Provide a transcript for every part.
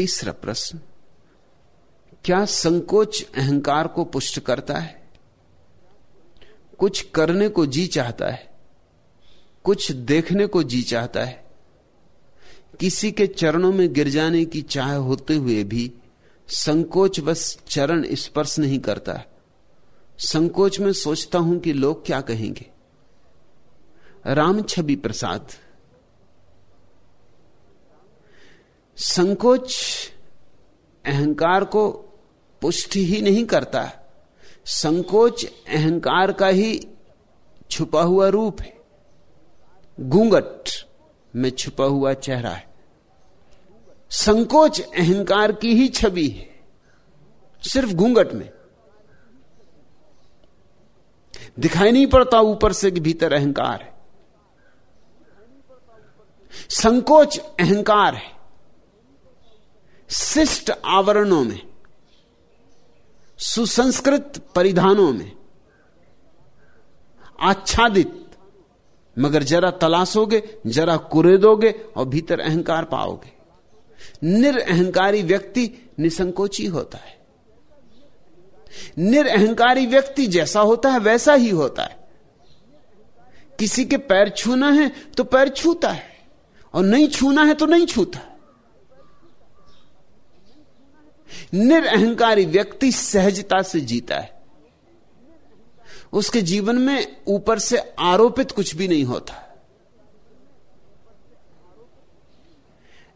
तीसरा प्रश्न, क्या संकोच अहंकार को पुष्ट करता है? कुछ करने को जी चाहता है, कुछ देखने को जी चाहता है। किसी के चरणों में गिर जाने की चाह होते हुए भी संकोच बस चरण स्पर्श नहीं करता। संकोच में सोचता हूँ कि लोग क्या कहेंगे। राम छवि प्रसाद संकोच, अहंकार को पुष्टि ही नहीं करता। संकोच, अहंकार का ही छुपा हुआ रूप है। गूंगट में छुपा हुआ चेहरा है। संकोच, अहंकार की ही छवि है। सिर्फ़ घूंघट में। दिखाई नहीं पड़ता ऊपर से कि भीतर अहंकार है। संकोच, अहंकार है। शिष्ट आवरणों में, सुसंस्कृत परिधानों में, आच्छादित, मगर जरा तलाशोगे, जरा कुरेदोगे और भीतर अहंकार पाओगे। निरअहंकारी व्यक्ति निसंकोची होता है। निरअहंकारी व्यक्ति जैसा होता है, वैसा ही होता है। किसी के पैर छूना है तो पैर छूता है, और नहीं छूना है तो नहीं छूता। निरअहंकारी व्यक्ति सहजता से जीता है। उसके जीवन में ऊपर से आरोपित कुछ भी नहीं होता।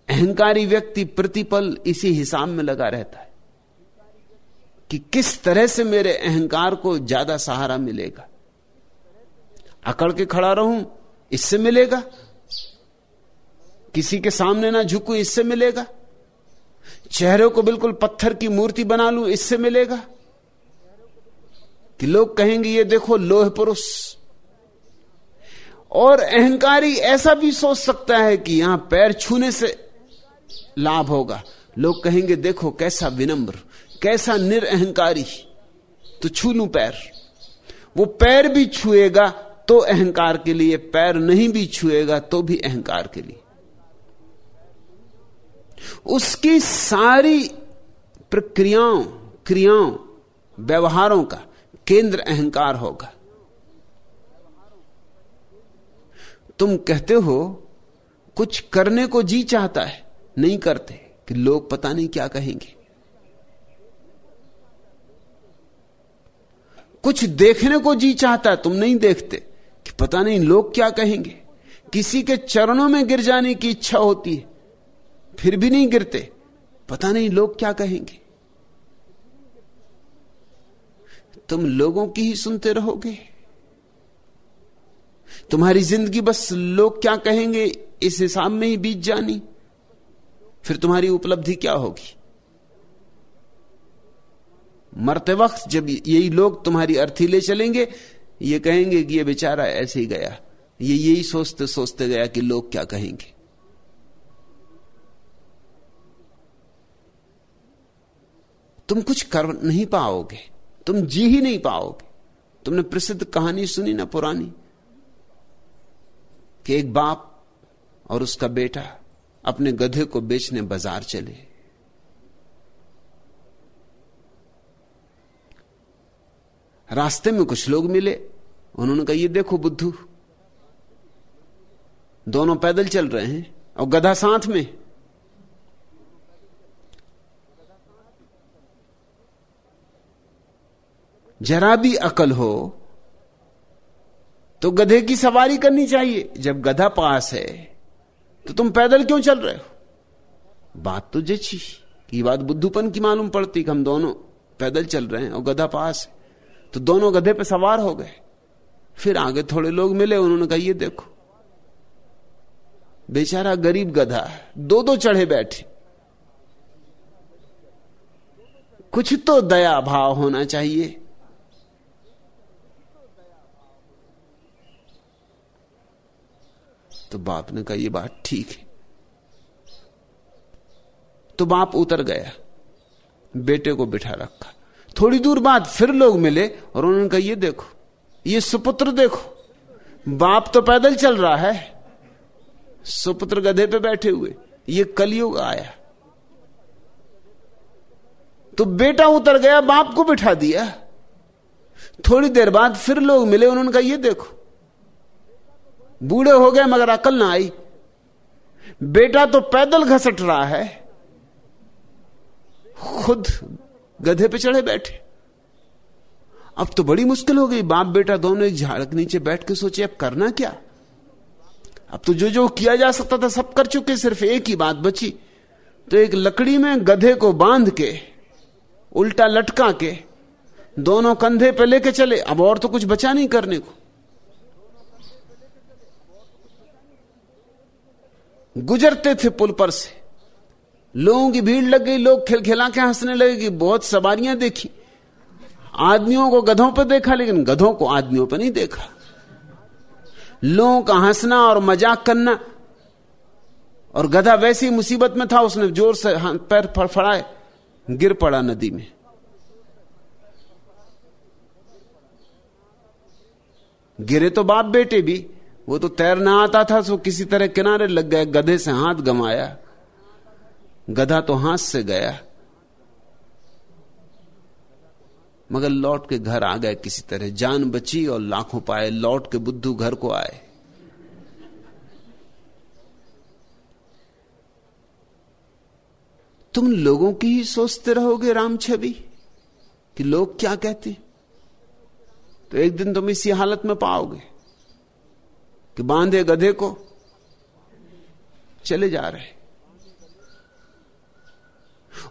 अहंकारी व्यक्ति प्रतिपल इसी हिसाब में लगा रहता है कि किस तरह से मेरे अहंकार को ज़्यादा सहारा मिलेगा। अकड़ के खड़ा रहूँ, इससे मिलेगा। किसी के सामने ना झुकू, इससे मिलेगा। चेहरे को बिल्कुल पत्थर की मूर्ति बना लूँ, इससे मिलेगा? कि लोग कहेंगे, ये देखो, लोह पुरुष। और अहंकारी ऐसा भी सोच सकता है कि यहाँ पैर छूने से लाभ होगा। लोग कहेंगे, देखो, कैसा विनम्र, कैसा निरअहकारी। तो छू लू पैर। वो पैर भी छुएगा तो अहंकार के लिए, पैर नहीं भी छुएगा तो भी अहंकार के लिए। उसकी सारी प्रक्रियाओं, क्रियाओं, व्यवहारों का केंद्र अहंकार होगा। तुम कहते हो, कुछ करने को जी चाहता है, नहीं करते, कि लोग पता नहीं क्या कहेंगे। कुछ देखने को जी चाहता है, तुम नहीं देखते, कि पता नहीं लोग क्या कहेंगे। किसी के चरणों में गिर जाने की इच्छा होती है फिर भी नहीं गिरते। पता नहीं लोग क्या कहेंगे। तुम लोगों की ही सुनते रहोगे। तुम्हारी ज़िंदगी बस लोग क्या कहेंगे, इस हिसाब में ही बीत जानी। फिर तुम्हारी उपलब्धि क्या होगी। मरते वक्त जब यही लोग तुम्हारी अर्थी ले चलेंगे, ये कहेंगे कि ये बेचारा ऐसे ही गया। ये यही सोचते सोचते गया कि लोग क्या कहेंगे। तुम कुछ कर नहीं पाओगे। तुम जी ही नहीं पाओगे। तुमने प्रसिद्ध कहानी सुनी ना पुरानी? कि एक बाप और उसका बेटा अपने गधे को बेचने बाज़ार चले। रास्ते में कुछ लोग मिले। उन्होंने कहा, ये देखो बुद्धू, दोनों पैदल चल रहे हैं और गधा साथ में। जरा भी अकल हो तो गधे की सवारी करनी चाहिए। जब गधा पास है तो तुम पैदल क्यों चल रहे हो? बात तो जची। की बात बुद्धूपन की मालूम पड़ती कि हम दोनों पैदल चल रहे हैं और गधा पास है। तो दोनों गधे पे सवार हो गए। फिर आगे थोड़े लोग मिले, उन्होंने कहा, ये देखो, बेचारा गरीब गधा दो दो चढ़े बैठे। कुछ तो दया भाव होना चाहिए। तो बाप ने कहा यह बात ठीक है। तो बाप उतर गया, बेटे को बिठा रखा। थोड़ी दूर बाद फिर लोग मिले और उन्होंने कहा, ये देखो, ये सुपुत्र देखो, बाप तो पैदल चल रहा है। सुपुत्र गधे पे बैठे हुए, ये कलयुग आया। तो बेटा उतर गया, बाप को बिठा दिया। थोड़ी देर बाद फिर लोग मिले, उन्होंने कहा, ये देखो बूढ़े हो गए मगर अकल ना आई। बेटा तो पैदल घसट रहा है। खुद गधे पे चढ़े बैठे। अब तो बड़ी मुश्किल हो गई। बाप बेटा दोनों एक झाड़ के नीचे बैठ के सोचे, अब करना क्या? अब तो जो जो किया जा सकता था सब कर चुके, सिर्फ़ एक ही बात बची। तो एक लकड़ी में गधे को बाँध के, उल्टा लटका के, दोनों कंधे पे लेके चले। अब और तो कुछ बचा नहीं करने को। गुजरते थे पुल पर से। लोगों की भीड़ लग गई, लोग खिलखिला के हंसने लगे कि बहुत सवारियाँ देखी। आदमियों को गधों पर देखा, लेकिन गधों को आदमियों पर नहीं देखा। लोगों का हंसना और मज़ाक करना, और गधा वैसी मुसीबत में था, उसने ज़ोर से पैर फड़फड़ाए गिर पड़ा नदी में। गिरे तो बाप बेटे भी वो तो तैरना आता था तो किसी तरह किनारे लग गए गधे से हाथ गमाया। गधा तो हाथ से गया। मगर लौट के घर आ गए किसी तरह। जान बची और लाखों पाए, लौट के बुद्धू घर को आए। तुम लोगों की ही सोचते रहोगे राम छवि, कि लोग क्या कहते तो एक दिन तुम इसी हालत में पाओगे। कि बांधे गधे को चले जा रहे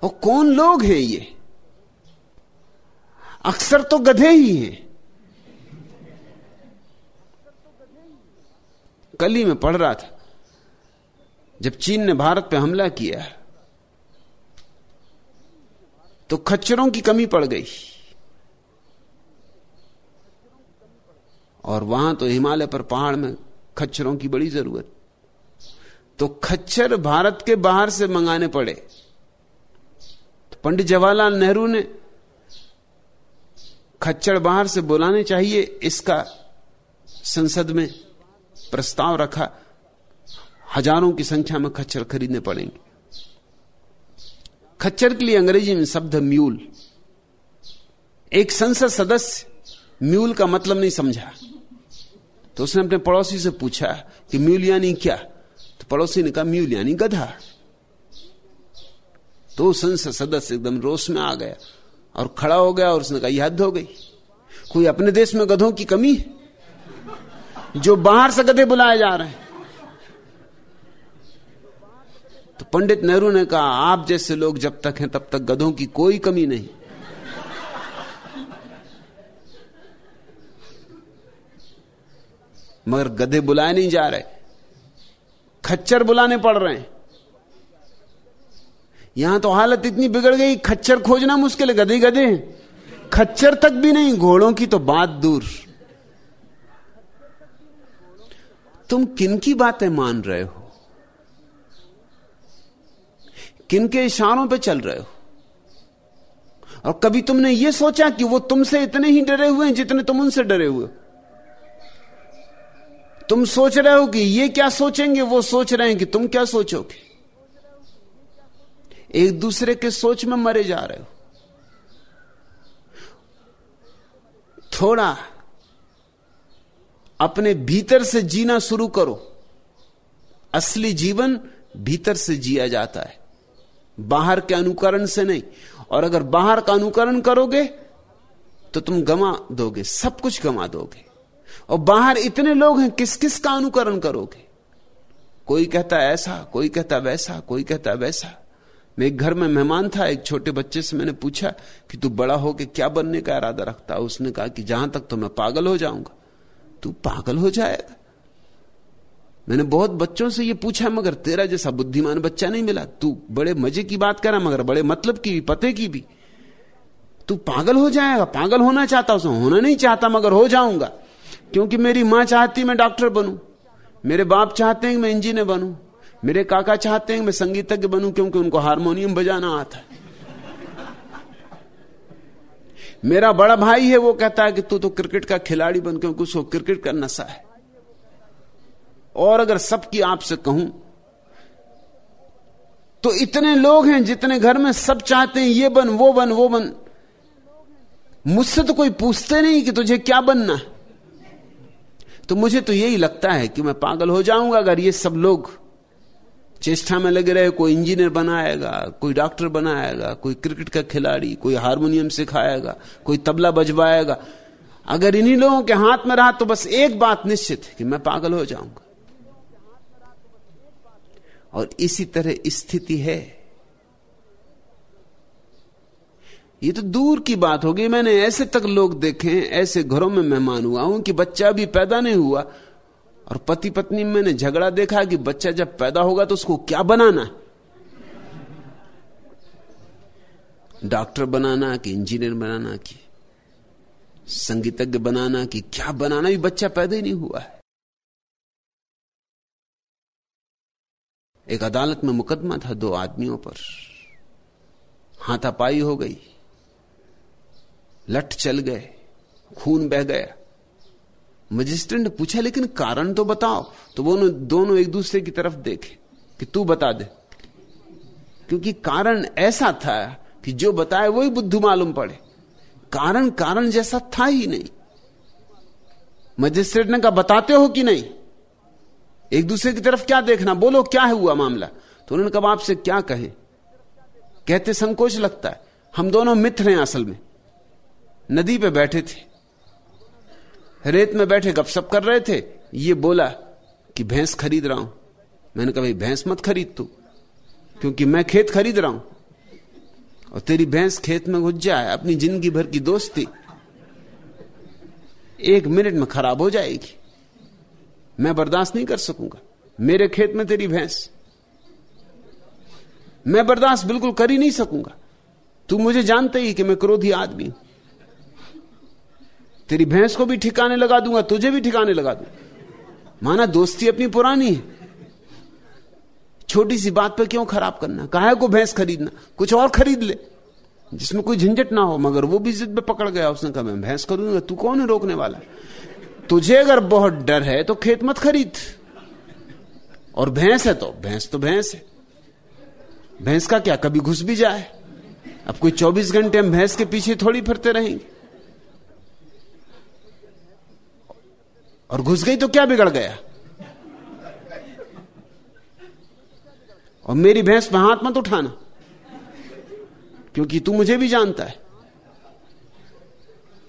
और कौन लोग हैं ये? अक्सर तो गधे ही हैं। कल ही में पढ़ रहा था, जब चीन ने भारत पे हमला किया तो खच्चरों की कमी पड़ गई। और वहाँ तो हिमालय पर पहाड़ में खच्चरों की बड़ी ज़रूरत। तो खच्चर भारत के बाहर से मंगाने पड़े। तो पंडित जवाहरलाल नेहरू ने खच्चर बाहर से बुलाने चाहिए, इसका संसद में प्रस्ताव रखा। हज़ारों की संख्या में खच्चर खरीदने पड़ेंगे। खच्चर के लिए अंग्रेज़ी में शब्द म्यूल। एक संसद सदस्य म्यूल का मतलब नहीं समझा। तो उसने अपने पड़ोसी से पूछा कि म्यूल यानी क्या? तो पड़ोसी ने कहा म्यूल यानी गधा। तो संसद सदस्य एकदम रोष में आ गया और खड़ा हो गया और उसने कहा, यह हद हो गई। कोई अपने देश में गधों की कमी है? जो बाहर से गधे बुलाए जा रहे हैं। तो पंडित नेहरू ने कहा, आप जैसे लोग जब तक हैं तब तक गधों की कोई कमी नहीं। मगर गधे बुलाए नहीं जा रहे। खच्चर बुलाने पड़ रहे हैं। यहाँ तो हालत इतनी बिगड़ गई, खच्चर खोजना मुश्किल है, गधे गधे खच्चर तक भी नहीं, घोड़ों की तो बात दूर। तुम किन की बातें मान रहे हो? किन के इशारों पे चल रहे हो? और कभी तुमने यह सोचा कि वो तुमसे इतने ही डरे हुए हैं जितने तुम उनसे डरे हुए तुम सोच रहे हो कि ये क्या सोचेंगे, वो सोच रहे हैं कि तुम क्या सोचोगे? एक दूसरे के सोच में मरे जा रहे हो। थोड़ा अपने भीतर से जीना शुरू करो। असली जीवन भीतर से जिया जाता है। बाहर के अनुकरण से नहीं। और अगर बाहर का अनुकरण करोगे तो तुम गमा दोगे, सब कुछ गमा दोगे। और बाहर इतने लोग हैं, किस किस का अनुकरण करोगे? कोई कहता ऐसा, कोई कहता वैसा, कोई कहता वैसा। मैं एक घर में मेहमान था, एक छोटे बच्चे से मैंने पूछा कि तू बड़ा हो के क्या बनने का इरादा रखता? उसने कहा कि जहाँ तक तो मैं पागल हो जाऊँगा। तू पागल हो जाएगा। मैंने बहुत बच्चों से ये पूछा, मगर तेरा जैसा बुद्धिमान बच्चा नहीं मिला। तू बड़े मज़े की बात करा, मगर बड़े मतलब की भी, पते की भी। तू पागल हो जाएगा, पागल होना चाहता, उसे होना नहीं चाहता, मगर हो जाऊँगा। क्योंकि मेरी माँ चाहती मैं डॉक्टर बनूं। मेरे बाप चाहते हैं कि मैं इंजीनियर बनूं। मेरे काका चाहते हैं मैं संगीतज्ञ बनूं क्योंकि उनको हारमोनियम बजाना आता है। मेरा बड़ा भाई है, वो कहता है कि तू तो क्रिकेट का खिलाड़ी बन क्योंकि उसको क्रिकेट का नशा है। और अगर सबकी आपसे कहूँ तो इतने लोग हैं जितने घर में सब चाहते हैं, ये बन, वो बन वो बन। मुझसे तो कोई पूछते नहीं कि तुझे क्या बनना है। तो मुझे तो यही लगता है कि मैं पागल हो जाऊँगा अगर ये सब लोग चेष्टा में लगे रहे, कोई इंजीनियर बनाएगा, कोई डॉक्टर बनाएगा, कोई क्रिकेट का खिलाड़ी, कोई हारमोनियम सिखाएगा, कोई तबला बजवाएगा। अगर इन्हीं लोगों के हाथ में रहा तो बस एक बात निश्चित है कि मैं पागल हो जाऊँगा। और इसी तरह स्थिति है। ये तो दूर की बात होगी। मैंने ऐसे तक लोग देखे हैं, ऐसे घरों में मेहमान हुआ हूँ कि बच्चा भी पैदा नहीं हुआ। और पति पत्नी में मैंने झगड़ा देखा कि बच्चा जब पैदा होगा तो उसको क्या बनाना डॉक्टर बनाना कि इंजीनियर बनाना कि संगीतज्ञ बनाना कि क्या बनाना भी बच्चा पैदा ही नहीं हुआ है। एक अदालत में मुकदमा था दो आदमियों पर। हाथापाई हो गई। लठ चल गए, खून बह गया। मजिस्ट्रेट ने पूछा, लेकिन कारण तो बताओ। तो वो दोनों एक दूसरे की तरफ़ देखे कि तू बता दे। क्योंकि कारण ऐसा था कि जो बताए वही बुद्धू मालूम पड़े। कारण कारण जैसा था ही नहीं। मजिस्ट्रेट ने कहा, बताते हो कि नहीं? एक दूसरे की तरफ़ क्या देखना? बोलो, क्या है हुआ मामला? तो उन्होंने कहा आपसे क्या कहे? कहते संकोच लगता है। हम दोनों मित्र हैं असल में। नदी पे बैठे थे। रेत में बैठे गपशप कर रहे थे। ये बोला कि भैंस खरीद रहा हूँ। मैंने कहा, भाई, भैंस मत खरीद तू, क्योंकि मैं खेत खरीद रहा हूँ। और तेरी भैंस खेत में घुस जाए, अपनी ज़िंदगी भर की दोस्ती एक मिनट में खराब हो जाएगी। मैं बर्दाश्त नहीं कर सकूँगा। मेरे खेत में तेरी भैंस। मैं बर्दाश्त बिल्कुल कर ही नहीं सकूँगा। तू मुझे जानते ही कि मैं क्रोधी आदमी हूँ। तेरी भैंस को भी ठिकाने लगा दूँगा, तुझे भी ठिकाने लगा दूँगा। माना दोस्ती अपनी पुरानी है। छोटी सी बात पर क्यों खराब करना? कहा को भैंस खरीदना? कुछ और खरीद ले। जिसमें कोई झंझट ना हो, मगर वो भी जिद पे पकड़ गया, उसने कहा, मैं भैंस करूँगा तू कौन है रोकने वाला? तुझे अगर बहुत डर है तो खेत मत खरीद। और भैंस है तो भैंस तो भैंस है। भैंस का क्या, कभी घुस भी जाए? अब कोई 24 घंटे हम भैंस के पीछे थोड़ी फिरते रहेंगे। और घुस गई तो क्या बिगड़ गया? और मेरी भैंस पर हाथ मत उठाना, क्योंकि तू मुझे भी जानता है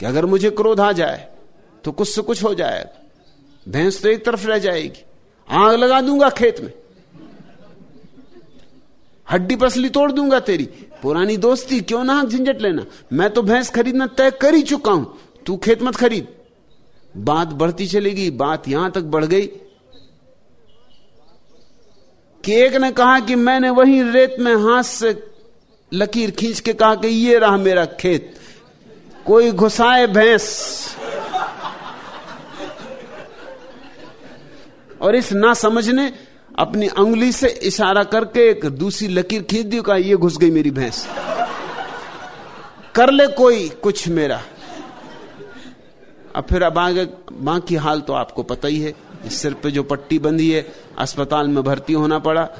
कि अगर मुझे क्रोध आ जाए तो कुछ से कुछ हो जाएगा भैंस तो एक तरफ़ रह जाएगी। आग लगा दूँगा खेत में, हड्डी पसली तोड़ दूँगा तेरी। पुरानी दोस्ती, क्यों ना झंझट लेना? मैं तो भैंस खरीदना तय कर ही चुका हूँ। तू खेत मत खरीद। बात बढ़ती चलेगी, बात यहाँ तक बढ़ गई। कि एक ने कहा कि मैंने वही रेत में हाथ से लकीर खींच के कहा कि ये रहा मेरा खेत। कोई घुसाए भैंस। और इस ना समझने अपनी उंगली से इशारा करके एक दूसरी लकीर खींच दी कहा, ये घुस गई मेरी भैंस। कर ले कोई कुछ मेरा। अब फिर अब आगे बाकी हाल तो आपको पता ही है। सिर पे जो पट्टी बंधी है, अस्पताल में भर्ती होना पड़ा।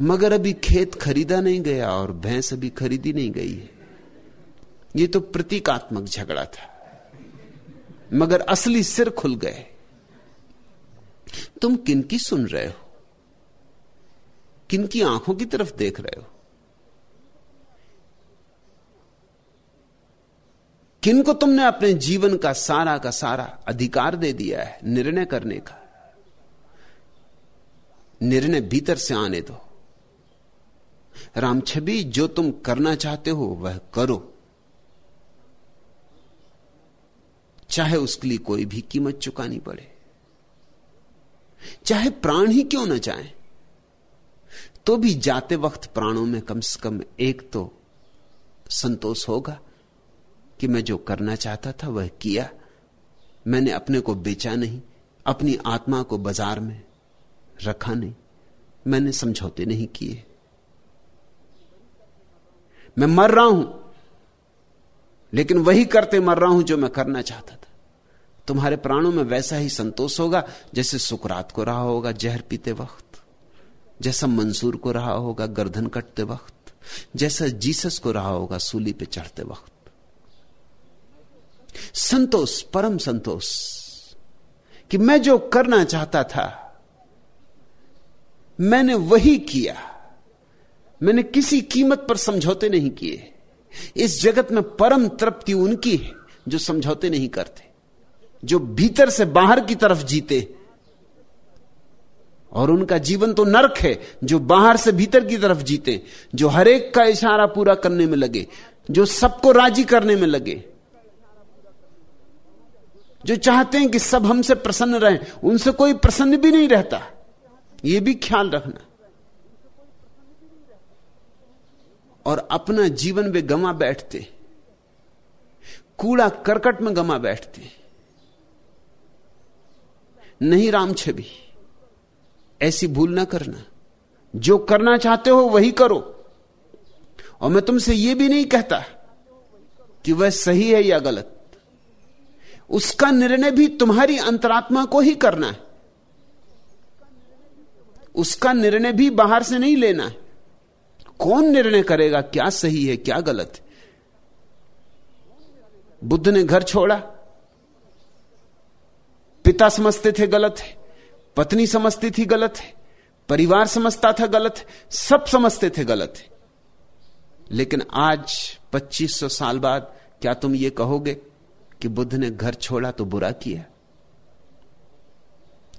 मगर अभी खेत खरीदा नहीं गया और भैंस अभी खरीदी नहीं गई है। ये तो प्रतीकात्मक झगड़ा था। मगर असली सिर खुल गए। तुम किन की सुन रहे हो? किनकी आँखों की तरफ़ देख रहे हो? किन को तुमने अपने जीवन का सारा का सारा अधिकार दे दिया है निर्णय करने का? निर्णय भीतर से आने दो। राम छवि जो तुम करना चाहते हो, वह करो। चाहे उसके लिए कोई भी कीमत चुकानी पड़े। चाहे प्राण ही क्यों ना चाहे तो भी जाते वक्त प्राणों में कम से कम एक तो संतोष होगा। कि मैं जो करना चाहता था वह किया। मैंने अपने को बेचा नहीं, अपनी आत्मा को बाज़ार में रखा नहीं। मैंने समझौते नहीं किए। मैं मर रहा हूँ, लेकिन वही करते मर रहा हूँ जो मैं करना चाहता था। तुम्हारे प्राणों में वैसा ही संतोष होगा जैसे सुकरात को रहा होगा जहर पीते वक्त, जैसा मंसूर को रहा होगा गर्दन कटते वक्त, जैसा जीसस को रहा होगा सूली पे चढ़ते वक्त। संतोष, परम संतोष, कि मैं जो करना चाहता था, मैंने वही किया। मैंने किसी कीमत पर समझौते नहीं किए। इस जगत में परम तृप्ति उनकी है, जो समझौते नहीं करते, जो भीतर से बाहर की तरफ़ जीते। और उनका जीवन तो नरक है, जो बाहर से भीतर की तरफ़ जीते, जो हरेक का इशारा पूरा करने में लगे, जो सबको राज़ी करने में लगे। जो चाहते हैं कि सब हमसे प्रसन्न रहें, उनसे कोई प्रसन्न भी नहीं रहता। यह भी ख्याल रखना। और अपना जीवन वे गमा बैठते, कूड़ा करकट में गमा बैठते, नहीं राम छवि ऐसी भूल ना करना। जो करना चाहते हो वही करो। और मैं तुमसे यह भी नहीं कहता कि वह सही है या गलत। उसका निर्णय भी तुम्हारी अंतरात्मा को ही करना है। उसका निर्णय भी बाहर से नहीं लेना है। कौन निर्णय करेगा? क्या सही है, क्या गलत है? बुद्ध ने घर छोड़ा। पिता समझते थे गलत है, पत्नी समझती थी गलत है, परिवार समझता था गलत है, सब समझते थे गलत है। लेकिन आज 2500 साल बाद क्या तुम ये कहोगे? कि बुद्ध ने घर छोड़ा तो बुरा किया।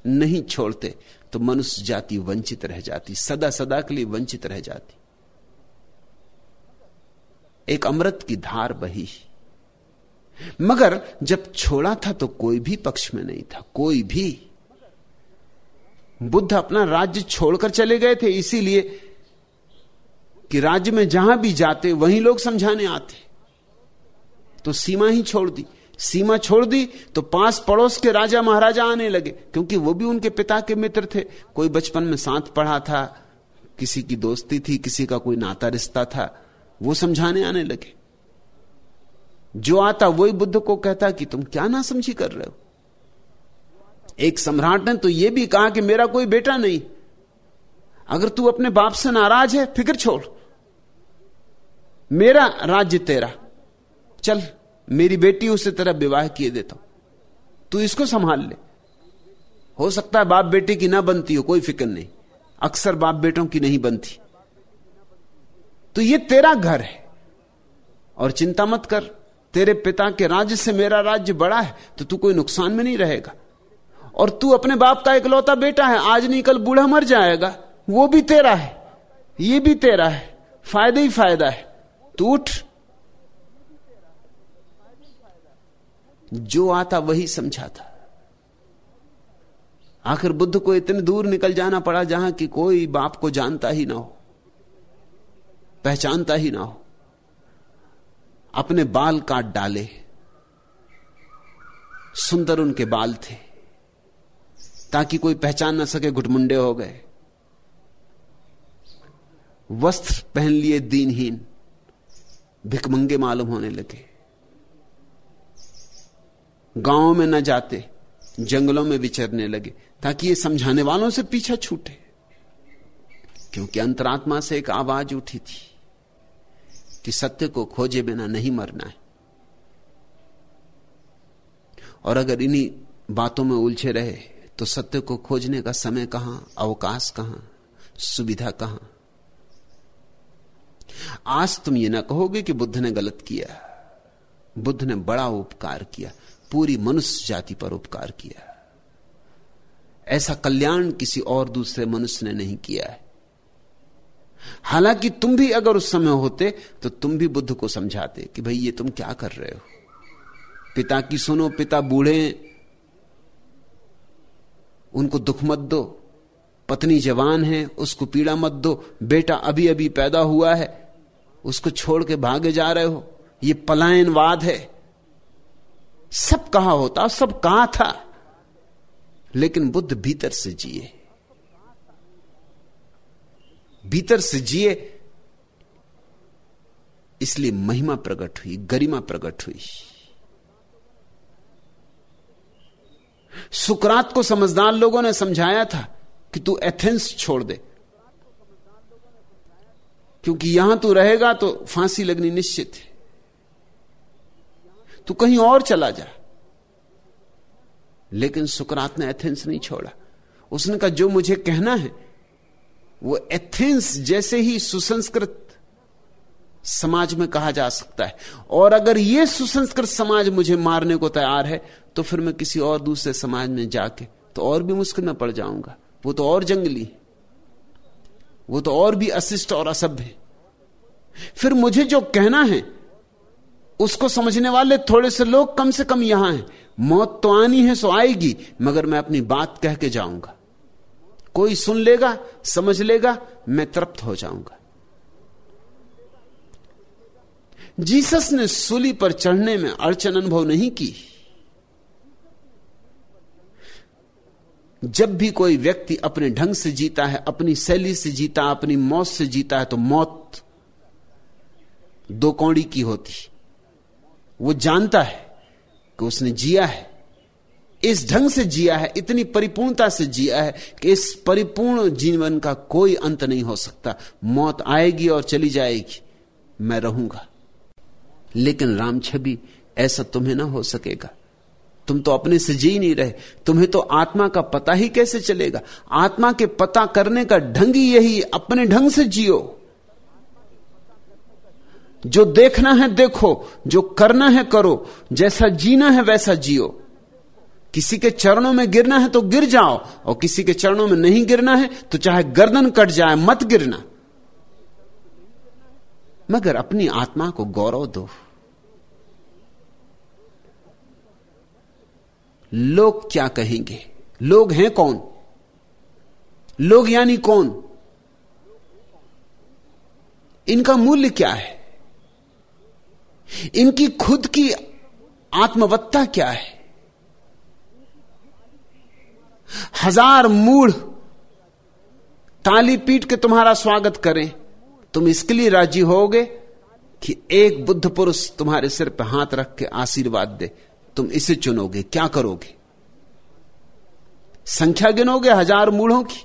नहीं छोड़ते तो मनुष्य जाति वंचित रह जाती सदा सदा के लिए वंचित रह जाती। एक अमृत की धार बही। मगर जब छोड़ा था तो कोई भी पक्ष में नहीं था, कोई भी। बुद्ध अपना राज्य छोड़कर चले गए थे, इसीलिए कि राज्य में जहाँ भी जाते, वहीं लोग समझाने आते। तो सीमा ही छोड़ दी। सीमा छोड़ दी तो पास पड़ोस के राजा महाराजा आने लगे, क्योंकि वो भी उनके पिता के मित्र थे। कोई बचपन में साथ पढ़ा था, किसी की दोस्ती थी, किसी का कोई नाता रिश्ता था, वो समझाने आने लगे। जो आता, वही बुद्ध को कहता कि तुम क्या ना समझी कर रहे हो? एक सम्राट ने तो यह भी कहा कि मेरा कोई बेटा नहीं। अगर तू अपने बाप से नाराज़ है, फ़िक्र छोड़। मेरा राज्य तेरा। चल मेरी बेटी उससे तरह विवाह किए देता हूँ। तू इसको संभाल ले। हो सकता है बाप बेटे की ना बनती हो, कोई फ़िक्र नहीं। अक्सर बाप बेटों की नहीं बनती। तो ये तेरा घर है। और चिंता मत कर, तेरे पिता के राज्य से मेरा राज्य बड़ा है तो तू कोई नुकसान में नहीं रहेगा। और तू अपने बाप का इकलौता बेटा है, आज नहीं कल बूढ़ा मर जाएगा। वो भी तेरा है, ये भी तेरा है, फ़ायदा ही फ़ायदा है। तू उठ जो आता वही समझा था आखिर बुद्ध को इतने दूर निकल जाना पड़ा जहाँ कि कोई बाप को जानता ही ना हो, पहचानता ही ना हो। अपने बाल काट डाले। सुंदर उनके बाल थे, ताकि कोई पहचान ना सके घुटमुंडे हो गए। वस्त्र पहन लिए दीनहीन, भिकमंगे मालूम होने लगे। गाँवों में न जाते, जंगलों में विचरने लगे, ताकि ये समझाने वालों से पीछा छूटे। क्योंकि अंतरात्मा से एक आवाज़ उठी थी कि सत्य को खोजे बिना नहीं मरना है। और अगर इन्हीं बातों में उलझे रहे तो सत्य को खोजने का समय कहाँ, अवकाश कहाँ, सुविधा कहाँ? आज तुम ये ना कहोगे कि बुद्ध ने गलत किया, बुद्ध ने बड़ा उपकार किया। पूरी मनुष्य जाति पर उपकार किया ऐसा कल्याण किसी और दूसरे मनुष्य ने नहीं किया है। हालाँकि तुम भी अगर उस समय होते तो तुम भी बुद्ध को समझाते कि भाई ये तुम क्या कर रहे हो। पिता की सुनो, पिता बूढ़े, उनको दुख मत दो। पत्नी जवान है, उसको पीड़ा मत दो। बेटा अभी अभी पैदा हुआ है, उसको छोड़ के भागे जा रहे हो। ये पलायनवाद है। सब कहा होता, सब कहा था? लेकिन बुद्ध भीतर से जिए। भीतर से जिए, इसलिए महिमा प्रकट हुई, गरिमा प्रकट हुई। सुकरात को समझदार लोगों ने समझाया था कि तू एथेंस छोड़ दे। क्योंकि यहाँ तू रहेगा तो फांसी लगनी निश्चित है। तू कहीं और चला जा। लेकिन सुकरात ने एथेंस नहीं छोड़ा। उसने कहा, जो मुझे कहना है, वो एथेंस जैसे ही सुसंस्कृत समाज में कहा जा सकता है। और अगर यह सुसंस्कृत समाज मुझे मारने को तैयार है तो फिर मैं किसी और दूसरे समाज में जाके तो और भी मुश्किल में पड़ जाऊँगा। वो तो और जंगली वो तो और भी अशिष्ट और असभ्य फिर मुझे जो कहना है उसको समझने वाले थोड़े से लोग कम से कम यहाँ हैं। मौत तो आनी है, सो आएगी, मगर मैं अपनी बात कह के जाऊँगा। कोई सुन लेगा, समझ लेगा, मैं तृप्त हो जाऊँगा। जीसस ने सूली पर चढ़ने में अड़चन अनुभव नहीं की। जब भी कोई व्यक्ति अपने ढंग से जीता है, अपनी शैली से जीता अपनी मौत से जीता है तो मौत दो कौड़ी की होती। वो जानता है कि उसने जिया है। इस ढंग से जिया है, इतनी परिपूर्णता से जिया है कि इस परिपूर्ण जीवन का कोई अंत नहीं हो सकता। मौत आएगी और चली जाएगी। मैं रहूँगा। लेकिन राम छवि, ऐसा तुम्हें ना हो सकेगा। तुम तो अपने से जी नहीं रहे। तुम्हें तो आत्मा का पता ही कैसे चलेगा? आत्मा के पता करने का ढंग ही यही, अपने ढंग से जियो। जो देखना है देखो, जो करना है करो, जैसा जीना है वैसा जियो। किसी के चरणों में गिरना है तो गिर जाओ, और किसी के चरणों में नहीं गिरना है तो चाहे गर्दन कट जाए, मत गिरना। मगर अपनी आत्मा को गौरव दो। लोग क्या कहेंगे? लोग हैं कौन? लोग यानी कौन? इनका मूल्य क्या है? इनकी खुद की आत्मवत्ता क्या है? हज़ार मूढ़ ताली पीट के तुम्हारा स्वागत करें। तुम इसके लिए राज़ी होगे कि एक बुद्ध पुरुष तुम्हारे सिर पर हाथ रख के आशीर्वाद दे। तुम इसे चुनोगे, क्या करोगे? संख्या गिनोगे हज़ार मूढ़ों की?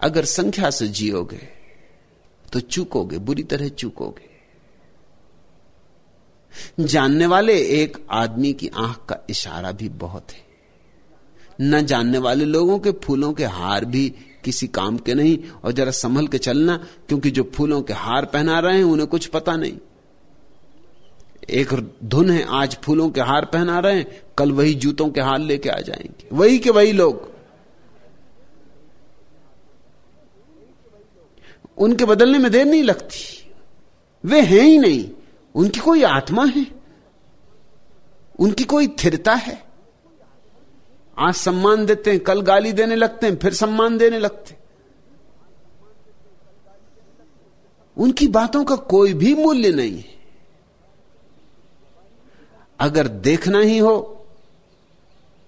अगर संख्या से जियोगे तो चूकोगे, बुरी तरह चूकोगे। जानने वाले एक आदमी की आँख का इशारा भी बहुत है। न जानने वाले लोगों के फूलों के हार भी किसी काम के नहीं, और जरा संभल के चलना, क्योंकि जो फूलों के हार पहना रहे हैं, उन्हें कुछ पता नहीं। एक धुन है, आज फूलों के हार पहना रहे हैं, कल वही जूतों के हार लेके आ जाएँगे। वही के वही लोग। उनके बदलने में देर नहीं लगती। वे हैं ही नहीं। उनकी कोई आत्मा है। उनकी कोई थिरता है। आज सम्मान देते हैं, कल गाली देने लगते हैं, फिर सम्मान देने लगते उनकी बातों का कोई भी मूल्य नहीं है। अगर देखना ही हो,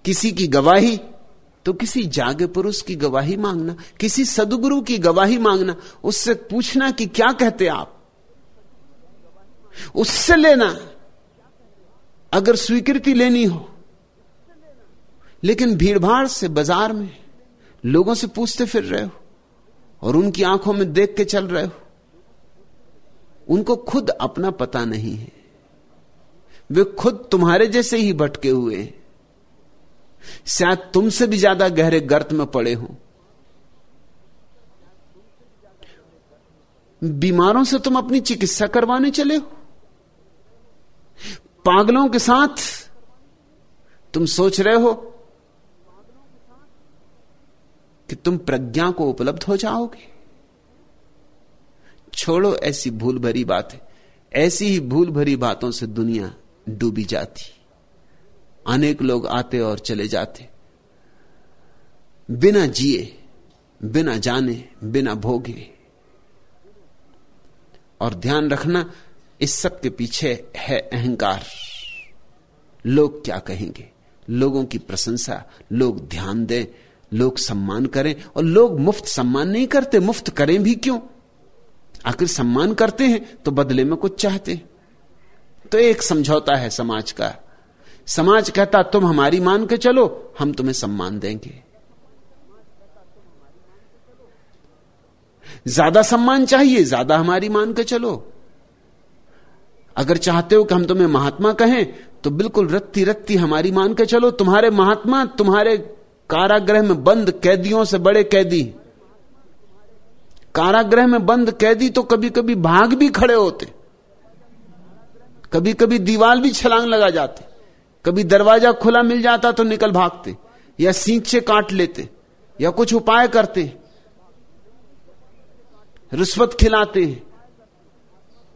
किसी की गवाही तो किसी जागे पुरुष की गवाही मांगना, किसी सदगुरु की गवाही मांगना, उससे पूछना कि क्या कहते आप? उससे लेना, अगर स्वीकृति लेनी हो। लेकिन भीड़भाड़ से बाज़ार में लोगों से पूछते फिर रहे हो, और उनकी आँखों में देख के चल रहे हो। उनको खुद अपना पता नहीं है। वे खुद तुम्हारे जैसे ही भटके हुए हैं। शायद तुमसे भी ज़्यादा गहरे गर्त में पड़े हो। बीमारों से तुम अपनी चिकित्सा करवाने चले हो। पागलों के साथ तुम सोच रहे हो कि तुम प्रज्ञा को उपलब्ध हो जाओगे। छोड़ो ऐसी भूल भरी बातें, ऐसी ही भूल भरी बातों से दुनिया डूबी जाती। अनेक लोग आते और चले जाते। बिना जिए, बिना जाने, बिना भोगे। और ध्यान रखना, इस सब के पीछे है अहंकार। लोग क्या कहेंगे? लोगों की प्रशंसा, लोग ध्यान दें, लोग सम्मान करें, और लोग मुफ़्त सम्मान नहीं करते, मुफ़्त करें भी क्यों? आखिर सम्मान करते हैं तो बदले में कुछ चाहते हैं। तो एक समझौता है समाज का समाज कहता, तुम हमारी मान के चलो, हम तुम्हें सम्मान देंगे. ज़्यादा सम्मान चाहिए, ज़्यादा हमारी मान के चलो। अगर चाहते हो कि हम तुम्हें महात्मा कहें तो बिल्कुल रत्ती रत्ती हमारी मान के चलो। तुम्हारे महात्मा, तुम्हारे कारागृह में बंद कैदियों से बड़े कैदी। कारागृह में बंद कैदी तो कभी कभी भाग भी खड़े होते। कभी कभी दीवार भी छलांग लगा जाते। कभी दरवाज़ा खुला मिल जाता तो निकल भागते, या सींचे काट लेते, या कुछ उपाय करते रिश्वत खिलाते,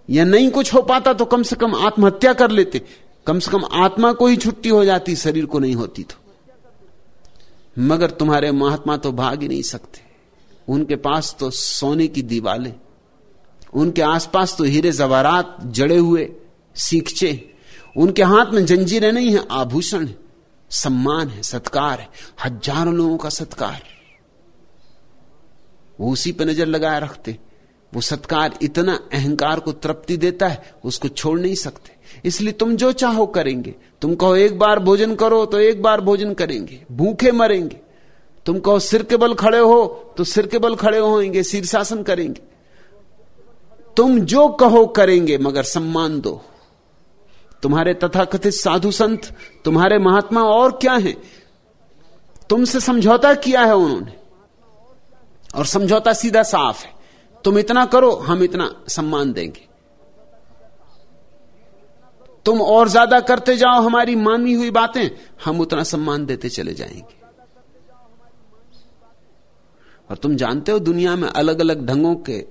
या नहीं कुछ हो पाता तो कम से कम आत्महत्या कर लेते। कम से कम आत्मा को ही छुट्टी हो जाती, शरीर को नहीं होती तो। मगर तुम्हारे महात्मा तो भाग ही नहीं सकते। उनके पास तो सोने की दीवालें, उनके आसपास तो हीरे जवारात जड़े हुए, सीखचे। उनके हाथ में जंजीरें नहीं है, आभूषण है, सम्मान है, सत्कार है, हज़ारों लोगों का सत्कार वो उसी पर नज़र लगाए रखते वो सत्कार इतना अहंकार को तृप्ति देता है, उसको छोड़ नहीं सकते। इसलिए तुम जो चाहो करेंगे। तुम कहो, एक बार भोजन करो तो एक बार भोजन करेंगे। भूखे मरेंगे। तुम कहो, सिर के बल खड़े हो तो सिर के बल खड़े होंगे शीर्षासन करेंगे। तुम जो कहो करेंगे, मगर सम्मान दो। तुम्हारे तथाकथित साधु संत, तुम्हारे महात्मा और क्या है? तुमसे समझौता किया है उन्होंने। और समझौता सीधा साफ़ है। तुम इतना करो, हम इतना सम्मान देंगे। तुम और ज़्यादा करते जाओ हमारी मानी हुई बातें, हम उतना सम्मान देते चले जाएँगे। और तुम जानते हो दुनिया में अलग अलग ढंगों के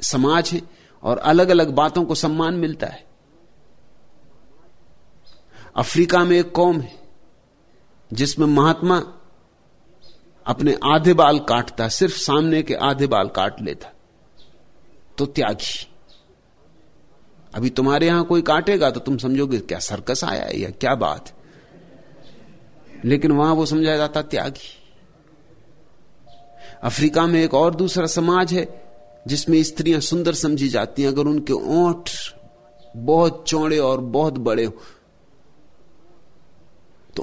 समाज हैं और अलग अलग बातों को सम्मान मिलता है। अफ्रीका में एक कौम है, जिसमें महात्मा अपने आधे बाल काटता, सिर्फ़ सामने के आधे बाल काट लेता। तो त्यागी। अभी तुम्हारे यहाँ कोई काटेगा तो तुम समझोगे क्या सर्कस आया है या क्या बात लेकिन वहाँ वो समझा जाता त्यागी। अफ्रीका में एक और दूसरा समाज है, जिसमें स्त्रियाँ सुंदर समझी जाती हैं, अगर उनके ओठ बहुत चौड़े और बहुत बड़े हो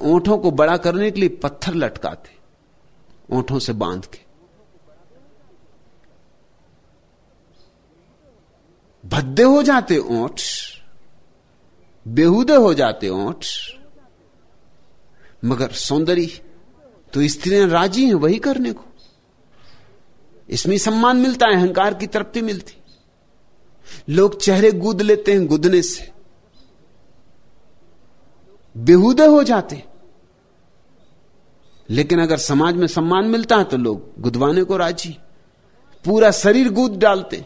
ओंठों को बड़ा करने के लिए पत्थर लटकाते, ओंठों से बाँध के। भद्दे हो जाते ओंठ, बेहुदे हो जाते ओंठ, मगर सौंदर्य तो स्त्रियाँ राज़ी हैं वही करने को। इसमें सम्मान मिलता है, अहंकार की तृप्ति मिलती। लोग चेहरे गुद लेते हैं गुदने से। बेहुदे हो जाते लेकिन अगर समाज में सम्मान मिलता है तो लोग गुदवाने को राज़ी। पूरा शरीर गूद डालते।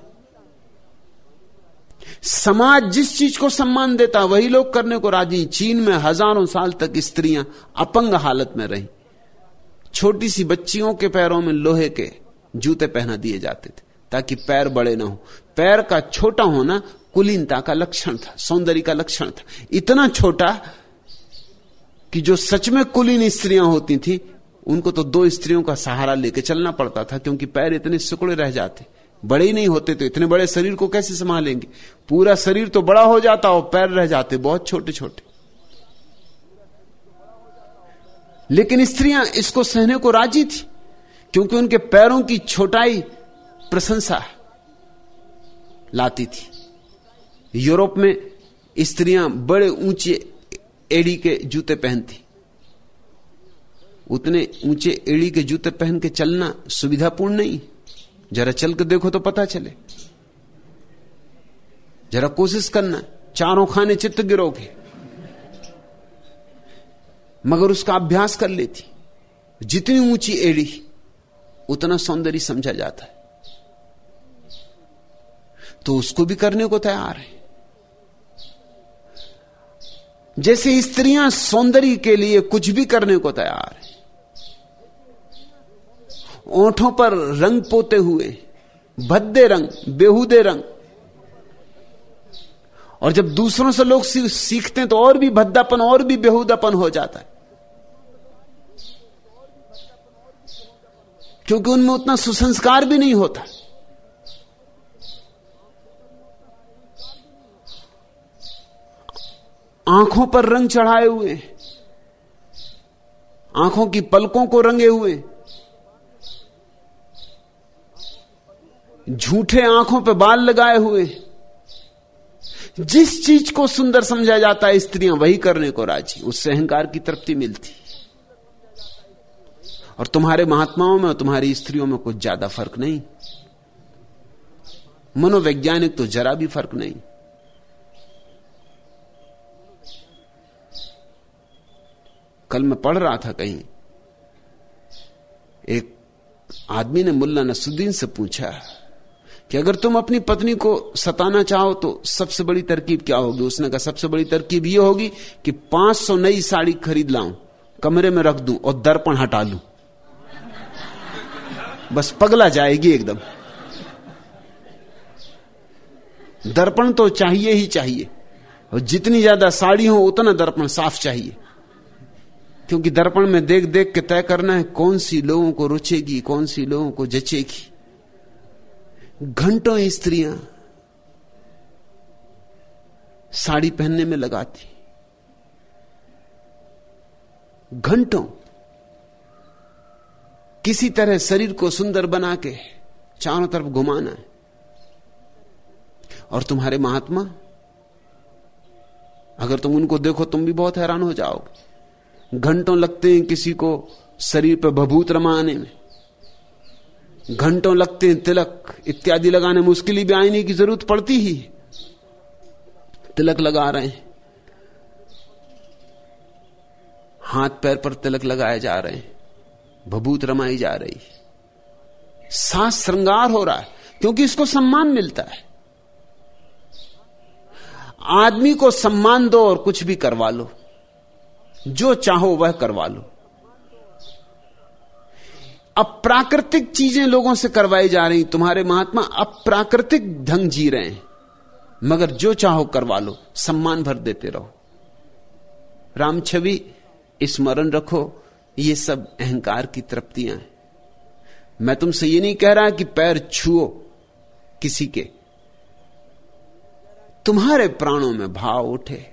समाज जिस चीज़ को सम्मान देता वही लोग करने को राज़ी। चीन में हज़ारों साल तक स्त्रियाँ अपंग हालत में रही। छोटी सी बच्चियों के पैरों में लोहे के जूते पहना दिए जाते थे, ताकि पैर बड़े ना हो। पैर का छोटा होना कुलीनता का लक्षण था, सौंदर्य का लक्षण था। इतना छोटा कि जो सच में कुलीन स्त्रियाँ होती थी उनको तो दो स्त्रियों का सहारा लेके चलना पड़ता था, क्योंकि पैर इतने सुकड़े रह जाते। बड़े ही नहीं होते तो इतने बड़े शरीर को कैसे संभालेंगे? पूरा शरीर तो बड़ा हो जाता और पैर रह जाते, बहुत छोटे छोटे लेकिन स्त्रियाँ इसको सहने को राज़ी थी, क्योंकि उनके पैरों की छोटाई प्रशंसा लाती थी। यूरोप में स्त्रियाँ बड़े ऊँचे एड़ी के जूते पहनती। उतने ऊँचे एड़ी के जूते पहन के चलना सुविधापूर्ण नहीं। जरा चल के देखो तो पता चले। जरा कोशिश करना, चारों खाने चित्त गिरोगे। मगर उसका अभ्यास कर लेती। जितनी ऊँची एड़ी, उतना सौंदर्य समझा जाता है। तो उसको भी करने को तैयार है। जैसे स्त्रियाँ सौंदर्य के लिए कुछ भी करने को तैयार है। ओंठों पर रंग पोते हुए, भद्दे रंग, बेहुदे रंग। और जब दूसरों से लोग सीखते हैं तो और भी भद्दापन, और भी बेहुदापन हो जाता है। क्योंकि उनमें उतना सुसंस्कार भी नहीं होता। आँखों पर रंग चढ़ाए हुए, आँखों की पलकों को रंगे हुए झूठे आँखों पे बाल लगाए हुए। जिस चीज़ को सुंदर समझा जाता है, स्त्रियाँ वही करने को राज़ी। उससे अहंकार की तृप्ति मिलती। और तुम्हारे महात्माओं में और तुम्हारी स्त्रियों में कुछ ज़्यादा फ़र्क नहीं। मनोवैज्ञानिक तो जरा भी फ़र्क नहीं। कल मैं पढ़ रहा था कहीं। एक आदमी ने मुल्ला नसुद्दीन से पूछा कि अगर तुम अपनी पत्नी को सताना चाहो तो सबसे बड़ी तरकीब क्या होगी? उसने कहा, सबसे बड़ी तरकीब यह होगी कि 500 नई साड़ी खरीद लाऊं, कमरे में रख दूँ और दर्पण हटा लूँ बस पगला जाएगी एकदम। दर्पण तो चाहिए ही चाहिए। और जितनी ज़्यादा साड़ी हो, उतना दर्पण साफ़ चाहिए। क्योंकि दर्पण में देख देख के तय करना है कौन सी लोगों को रुचेगी, कौन सी लोगों को जचेगी। घंटों स्त्रियाँ साड़ी पहनने में लगाती। घंटों किसी तरह शरीर को सुंदर बना के चारों तरफ़ घुमाना है। और तुम्हारे महात्मा, अगर तुम उनको देखो, तुम भी बहुत हैरान हो जाओगे। घंटों लगते हैं किसी को शरीर पर भभूत रमाने में। घंटों लगते हैं तिलक। इत्यादि लगाने में उसके लिए भी आईने की ज़रूरत पड़ती ही तिलक लगा रहे हैं। हाथ पैर पर तिलक लगाए जा रहे हैं। भभूत रमाई जा रही सांस श्रृंगार हो रहा है, क्योंकि इसको सम्मान मिलता है। आदमी को सम्मान दो और कुछ भी करवा लो। जो चाहो वह करवा लो। अप्राकृतिक चीज़ें लोगों से करवाई जा रही, तुम्हारे महात्मा अप्राकृतिक ढंग जी रहे हैं। मगर जो चाहो करवा लो, सम्मान भर देते रहो। राम छवि, स्मरण रखो, ये सब अहंकार की तृप्तियाँ हैं। मैं तुमसे ये नहीं कह रहा कि पैर छुओ किसी के। तुम्हारे प्राणों में भाव उठे।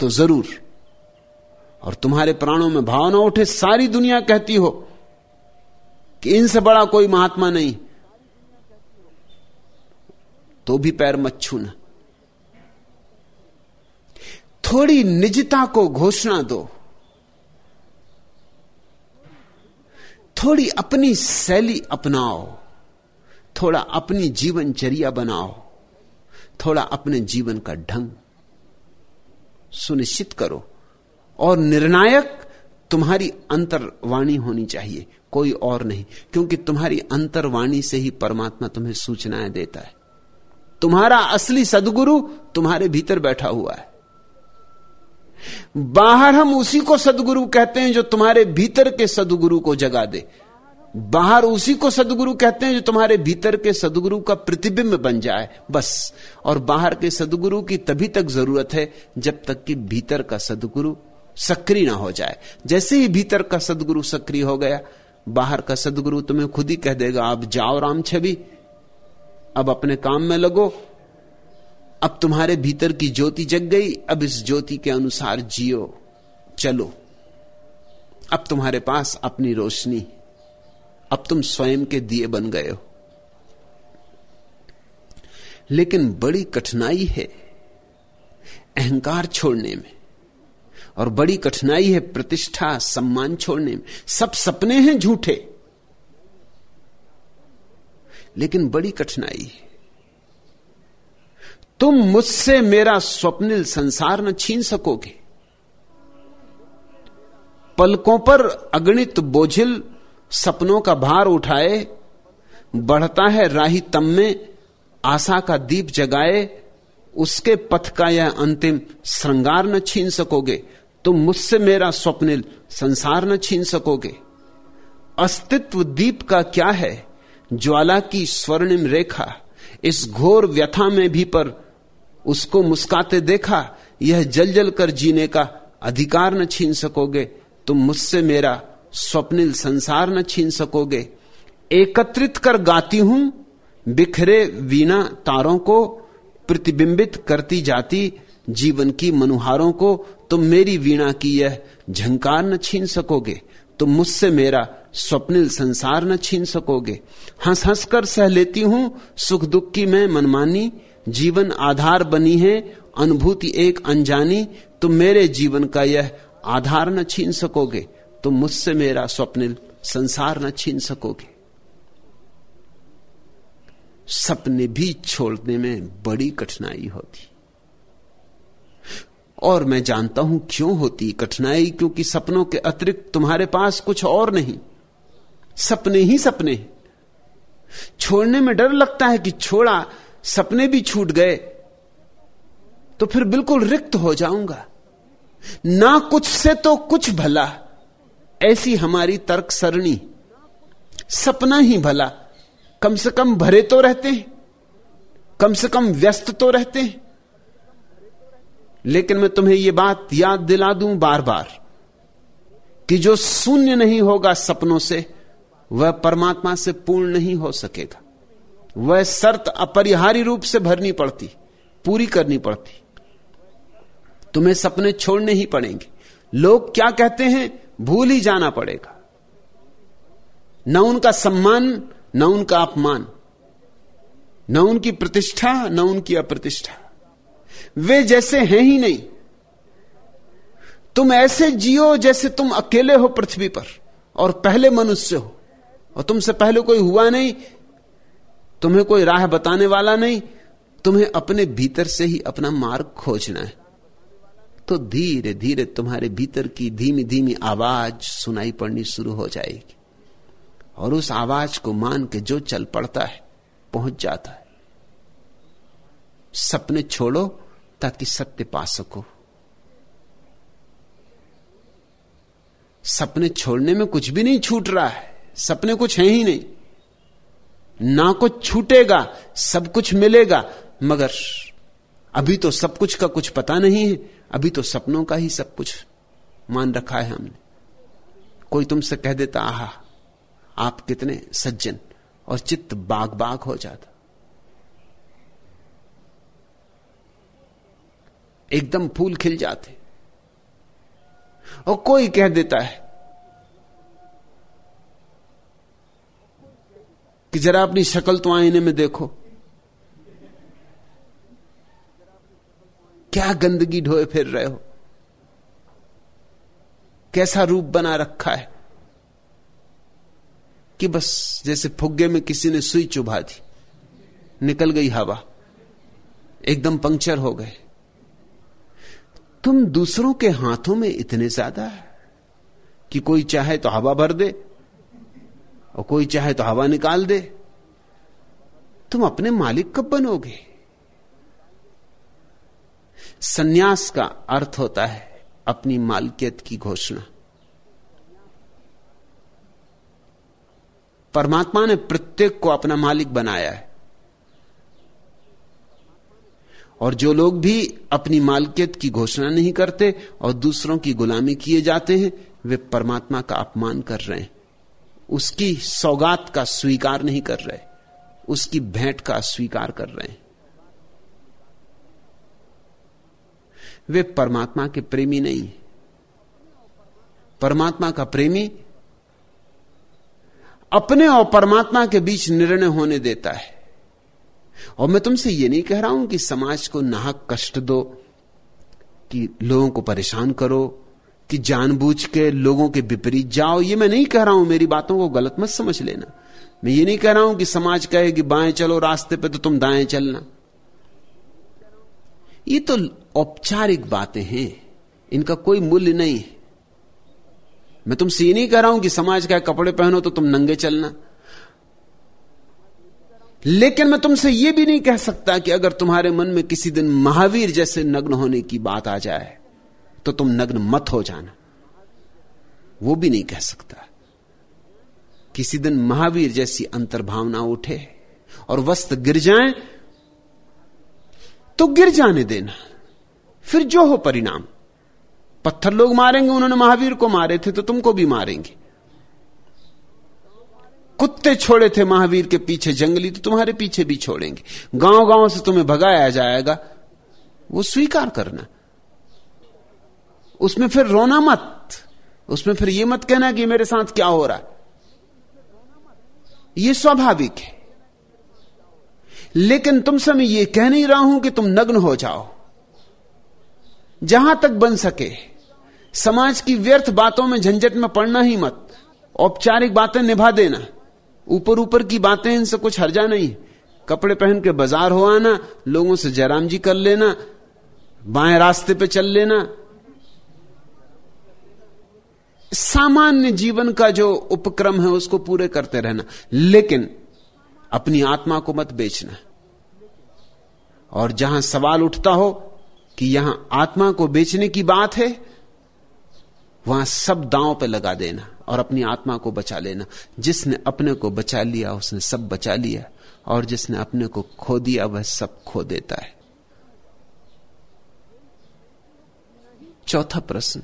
तो ज़रूर और तुम्हारे प्राणों में भाव ना उठे, सारी दुनिया कहती हो कि इनसे बड़ा कोई महात्मा नहीं। तो भी पैर मत छूना। थोड़ी निजता को घोषणा दो। थोड़ी अपनी शैली अपनाओ। थोड़ा अपनी जीवनचर्या बनाओ। थोड़ा अपने जीवन का ढंग सुनिश्चित करो। और निर्णायक तुम्हारी अंतर्वाणी होनी चाहिए, कोई और नहीं, क्योंकि तुम्हारी अंतर्वाणी से ही परमात्मा तुम्हें सूचनाएँ देता है। तुम्हारा असली सदगुरु तुम्हारे भीतर बैठा हुआ है। बाहर हम उसी को सदगुरु कहते हैं जो तुम्हारे भीतर के सदगुरु को जगा दे। बाहर उसी को सदगुरु कहते हैं जो तुम्हारे भीतर के सदगुरु का प्रतिबिंब बन जाए, बस। और बाहर के सदगुरु की तभी तक ज़रूरत है जब तक कि भीतर का सदगुरु सक्रिय ना हो जाए। जैसे ही भीतर का सदगुरु सक्रिय हो गया, बाहर का सदगुरु तुम्हें खुद ही कह देगा आप जाओ राम छवि अब अपने काम में लगो। अब तुम्हारे भीतर की ज्योति जग गई, अब इस ज्योति के अनुसार जियो, चलो। अब तुम्हारे पास अपनी रोशनी, अब तुम स्वयं के दिए बन गए हो। लेकिन बड़ी कठिनाई है अहंकार छोड़ने में। और बड़ी कठिनाई है प्रतिष्ठा, सम्मान छोड़ने में। सब सपने हैं झूठे। लेकिन बड़ी कठिनाई है। तुम मुझसे मेरा स्वप्निल संसार न छीन सकोगे। पलकों पर अगणित बोझिल सपनों का भार उठाए, बढ़ता है राही तम में आशा का दीप जगाए, उसके पथ का यह अंतिम श्रृंगार न छीन सकोगे। तुम मुझसे मेरा स्वप्निल संसार न छीन सकोगे। अस्तित्व दीप का क्या है? ज्वाला की स्वर्णिम रेखा, इस घोर व्यथा में भी पर उसको मुस्काते देखा, यह जल जल कर जीने का अधिकार न छीन सकोगे। तुम मुझसे मेरा स्वप्निल संसार न छीन सकोगे। एकत्रित कर गाती हूँ, बिखरे वीणा तारों को प्रतिबिंबित करती जाती जीवन की मनुहारों को, तुम मेरी वीणा की यह झंकार न छीन सकोगे। तुम मुझसे मेरा स्वप्निल संसार न छीन सकोगे। हंस हंस कर सह लेती हूँ, सुख दुख की मैं मनमानी। जीवन आधार बनी है, अनुभूति एक अनजानी। तुम मेरे जीवन का यह आधार न छीन सकोगे। तुम मुझसे मेरा स्वप्निल संसार न छीन सकोगे। सपने भी छोड़ने में बड़ी कठिनाई होती। और मैं जानता हूँ क्यों होती कठिनाई, क्योंकि सपनों के अतिरिक्त तुम्हारे पास कुछ और नहीं। सपने ही सपने छोड़ने में डर लगता है कि छोड़ा, सपने भी छूट गए तो फिर बिल्कुल रिक्त हो जाऊँगा। ना कुछ से तो कुछ भला, ऐसी हमारी तर्क सरणी। सपना ही भला। कम से कम भरे तो रहते हैं, कम से कम व्यस्त तो रहते हैं। लेकिन मैं तुम्हें यह बात याद दिला दूँ बार बार कि जो शून्य नहीं होगा सपनों से, वह परमात्मा से पूर्ण नहीं हो सकेगा। वह शर्त अपरिहार्य रूप से भरनी पड़ती, पूरी करनी पड़ती। तुम्हें सपने छोड़ने ही पड़ेंगे। लोग क्या कहते हैं? भूल ही जाना पड़ेगा। न उनका सम्मान, न उनका अपमान, न उनकी प्रतिष्ठा, न उनकी अप्रतिष्ठा। वे जैसे हैं ही नहीं। तुम ऐसे जियो जैसे तुम अकेले हो पृथ्वी पर, और पहले मनुष्य हो, और तुमसे पहले कोई हुआ नहीं, तुम्हें कोई राह बताने वाला नहीं, तुम्हें अपने भीतर से ही अपना मार्ग खोजना है। तो धीरे धीरे तुम्हारे भीतर की धीमी धीमी आवाज़ सुनाई पड़नी शुरू हो जाएगी, और उस आवाज़ को मान के जो चल पड़ता है, पहुँच जाता है। सपने छोड़ो ताकि सत्य पा सको। सपने छोड़ने में कुछ भी नहीं छूट रहा है। सपने कुछ है ही नहीं। ना कुछ छूटेगा, सब कुछ मिलेगा, मगर अभी तो सब कुछ का कुछ पता नहीं है। अभी तो सपनों का ही सब कुछ मान रखा है हमने। कोई तुमसे कह देता, आहा, आप कितने सज्जन और चित्त बाग बाग हो जाता। एकदम फूल खिल जाते। और कोई कह देता है कि जरा अपनी शक्ल तो आईने में देखो। क्या गंदगी ढोए फिर रहे हो? कैसा रूप बना रखा है? कि बस जैसे फुग्गे में किसी ने सुई चुभा दी, निकल गई हवा, एकदम पंक्चर हो गए। तुम दूसरों के हाथों में इतने ज़्यादा है कि कोई चाहे तो हवा भर दे और कोई चाहे तो हवा निकाल दे। तुम अपने मालिक कब बनोगे? सन्यास का अर्थ होता है अपनी मालकियत की घोषणा। परमात्मा ने प्रत्येक को अपना मालिक बनाया है। और जो लोग भी अपनी मालकियत की घोषणा नहीं करते और दूसरों की गुलामी किए जाते हैं, वे परमात्मा का अपमान कर रहे हैं। उसकी सौगात का स्वीकार नहीं कर रहे, उसकी भेंट का स्वीकार कर रहे हैं। वे परमात्मा के प्रेमी नहीं। परमात्मा का प्रेमी अपने और परमात्मा के बीच निर्णय होने देता है। और मैं तुमसे यह नहीं कह रहा हूँ कि समाज को नाहक कष्ट दो, कि लोगों को परेशान करो, कि जानबूझ के लोगों के विपरीत जाओ। ये मैं नहीं कह रहा हूँ मेरी बातों को गलत मत समझ लेना। मैं ये नहीं कह रहा हूँ कि समाज कहे कि बाएँ चलो रास्ते पे तो तुम दाएँ चलना। ये तो औपचारिक बातें हैं, इनका कोई मूल्य नहीं है। मैं तुमसे ये नहीं कह रहा हूँ कि समाज का कपड़े पहनो तो तुम नंगे चलना। लेकिन मैं तुमसे यह भी नहीं कह सकता कि अगर तुम्हारे मन में किसी दिन महावीर जैसे नग्न होने की बात आ जाए तो तुम नग्न मत हो जाना। वो भी नहीं कह सकता। किसी दिन महावीर जैसी अंतर्भावना उठे और वस्त्र गिर जाएँ तो गिर जाने देना। फिर जो हो परिणाम। पत्थर लोग मारेंगे, उन्होंने महावीर को मारे थे तो तुमको भी मारेंगे। कुत्ते छोड़े थे महावीर के पीछे जंगली तो तुम्हारे पीछे भी छोड़ेंगे। गाँव गाँव से तुम्हें भगाया जाएगा। वो स्वीकार करना। उसमें फिर रोना मत। उसमें फिर यह मत कहना कि मेरे साथ क्या हो रहा है। यह स्वाभाविक है। लेकिन तुमसे मैं ये कह नहीं रहा हूँ कि तुम नग्न हो जाओ। जहाँ तक बन सके, समाज की व्यर्थ बातों में झंझट में पड़ना ही मत। औपचारिक बातें निभा देना। ऊपर ऊपर की बातें, इनसे कुछ हर्जा नहीं। कपड़े पहन के बाज़ार हो आना, लोगों से जयराम जी कर लेना, बाएँ रास्ते पे चल लेना। सामान्य जीवन का जो उपक्रम है, उसको पूरे करते रहना। लेकिन अपनी आत्मा को मत बेचना। और जहाँ सवाल उठता हो कि यहाँ आत्मा को बेचने की बात है, वहाँ सब दांव पे लगा देना। और अपनी आत्मा को बचा लेना। जिसने अपने को बचा लिया, उसने सब बचा लिया। और जिसने अपने को खो दिया, वह सब खो देता है। चौथा प्रश्न।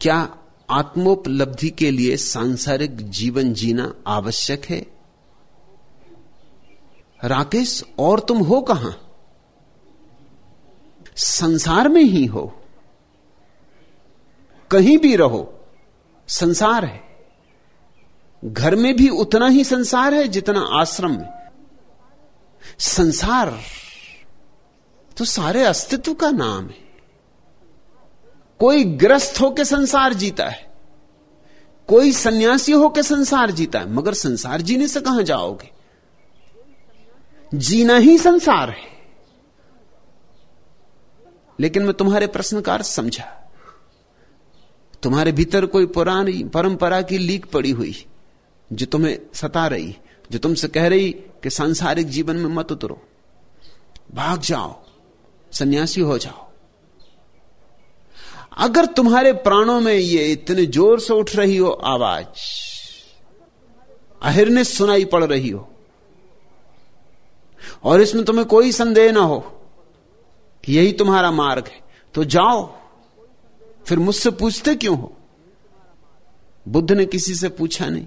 क्या आत्मोपलब्धि के लिए सांसारिक जीवन जीना आवश्यक है? राकेश, और तुम हो कहाँ? संसार में ही हो। कहीं भी रहो। संसार है। घर में भी उतना ही संसार है जितना आश्रम में। संसार तो सारे अस्तित्व का नाम है। कोई ग्रस्त होकर संसार जीता है। कोई सन्यासी होकर संसार जीता है। मगर संसार जीने से कहाँ जाओगे? जीना ही संसार है। लेकिन मैं तुम्हारे प्रश्न का समझा। तुम्हारे भीतर कोई पुरानी परंपरा की लीक पड़ी हुई, जो तुम्हें सता रही, जो तुमसे कह रही कि सांसारिक जीवन में मत उतरो। भाग जाओ, सन्यासी हो जाओ। अगर तुम्हारे प्राणों में ये इतने ज़ोर से उठ रही हो आवाज़ अहिर्निश सुनाई पड़ रही हो, और इसमें तुम्हें कोई संदेह ना हो कि यही तुम्हारा मार्ग है तो जाओ। फिर मुझसे पूछते क्यों हो? बुद्ध ने किसी से पूछा नहीं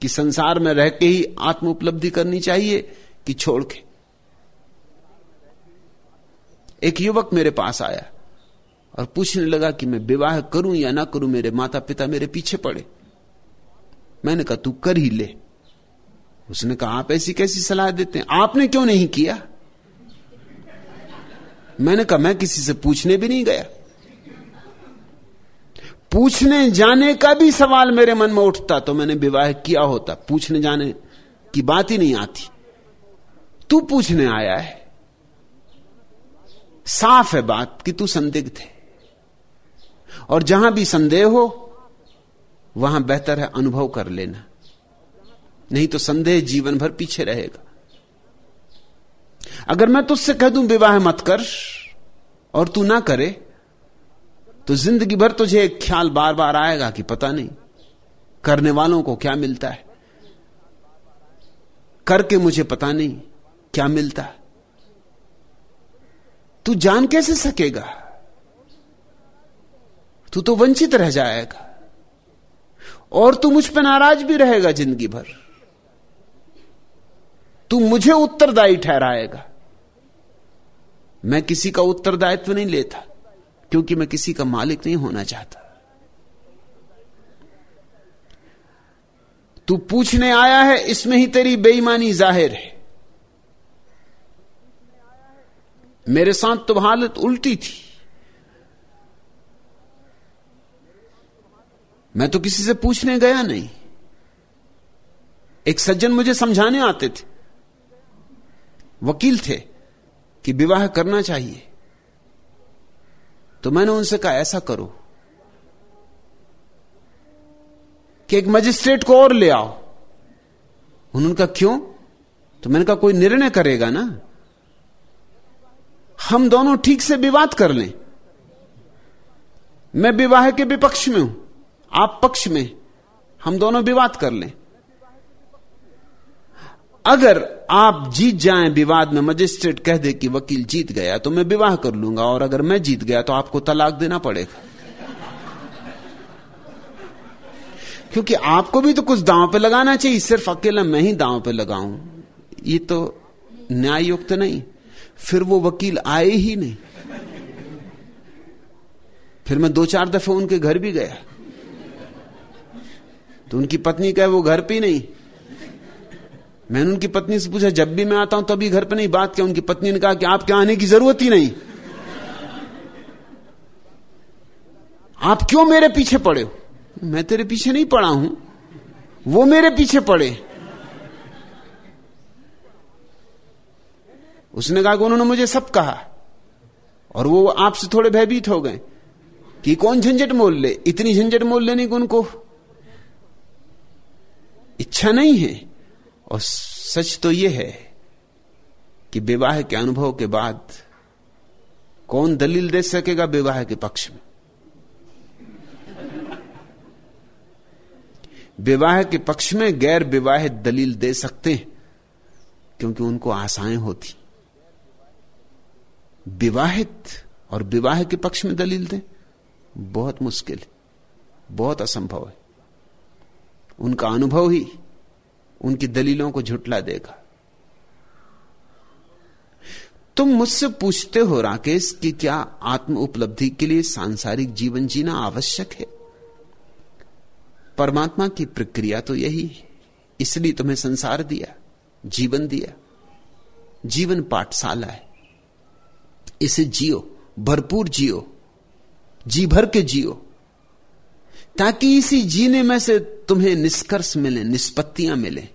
कि संसार में रह के ही आत्म उपलब्धि करनी चाहिए कि छोड़ के। एक युवक मेरे पास आया और पूछने लगा कि मैं विवाह करूँ या ना करूँ, मेरे माता पिता मेरे पीछे पड़े। मैंने कहा, तू कर ही ले। उसने कहा, आप ऐसी कैसी सलाह देते हैं? आपने क्यों नहीं किया? मैंने कहा, मैं किसी से पूछने भी नहीं गया। पूछने जाने का भी सवाल मेरे मन में उठता तो मैंने विवाह किया होता। पूछने जाने की बात ही नहीं आती। तू पूछने आया है। साफ़ है बात कि तू संदिग्ध है। और जहाँ भी संदेह हो, वहाँ बेहतर है अनुभव कर लेना। नहीं तो संदेह जीवन भर पीछे रहेगा। अगर मैं तुझसे कह दूँ विवाह मत कर, और तू ना करे तो ज़िंदगी भर तुझे एक ख्याल बार बार आएगा कि पता नहीं, करने वालों को क्या मिलता है। करके मुझे पता नहीं क्या मिलता है। तू जान कैसे सकेगा? तू तो वंचित रह जाएगा, और तू मुझ पर नाराज़ भी रहेगा ज़िंदगी भर। तू मुझे उत्तरदायी ठहराएगा। मैं किसी का उत्तरदायित्व नहीं लेता, क्योंकि मैं किसी का मालिक नहीं होना चाहता। तू पूछने आया है, इसमें ही तेरी बेईमानी ज़ाहिर है। मेरे साथ तो हालत उल्टी थी। मैं तो किसी से पूछने गया नहीं। एक सज्जन मुझे समझाने आते थे। वकील थे कि विवाह करना चाहिए। तो मैंने उनसे कहा, ऐसा करो कि एक मजिस्ट्रेट को और ले आओ। उन्होंने कहा, क्यों? तो मैंने कहा, कोई निर्णय करेगा ना? हम दोनों ठीक से विवाद कर लें। मैं विवाह के विपक्ष में हूँ, आप पक्ष में, हम दोनों विवाद कर लें। अगर आप जीत जाएँ, विवाद में मजिस्ट्रेट कह दे कि वकील जीत गया तो मैं विवाह कर लूँगा, और अगर मैं जीत गया तो आपको तलाक देना पड़ेगा। क्योंकि आपको भी तो कुछ दांव पे लगाना चाहिए, सिर्फ़ अकेला मैं ही दांव पे लगाऊँ। ये तो न्याय युक्त नहीं, फिर वो वकील आए ही नहीं। फिर मैं दो चार दफे उनके घर भी गया। तो उनकी पत्नी कहे, वो घर पे नहीं मैंने उनकी पत्नी से पूछा, जब भी मैं आता हूँ तभी घर पे नहीं बात क्या। उनकी पत्नी ने कहा कि आपके आने की ज़रूरत ही नहीं। आप क्यों मेरे पीछे पड़े हो? मैं तेरे पीछे नहीं पड़ा हूँ। वो मेरे पीछे पड़े। उसने कहा कि उन्होंने मुझे सब कहा। और वो आपसे थोड़े भयभीत हो गए कि कौन झंझट मोल ले? इतनी झंझट मोल लेने की उनको? इच्छा नहीं है। और सच तो यह है कि विवाह के अनुभव के बाद कौन दलील दे सकेगा विवाह के पक्ष में? विवाह के पक्ष में गैर विवाह दलील दे सकते हैं, क्योंकि उनको आशाएँ होती। विवाहित और विवाह के पक्ष में दलील दें, बहुत मुश्किल बहुत असंभव है। उनका अनुभव ही उनकी दलीलों को झुटला देगा। तुम मुझसे पूछते हो, राकेश, कि क्या आत्म उपलब्धि के लिए सांसारिक जीवन जीना आवश्यक है? परमात्मा की प्रक्रिया तो यही है। इसलिए तुम्हें संसार दिया, जीवन दिया। जीवन पाठशाला है। इसे जियो, भरपूर जियो। जी भर के जियो। ताकि इसी जीने में से तुम्हें निष्कर्ष मिले, निष्पत्तियाँ मिले।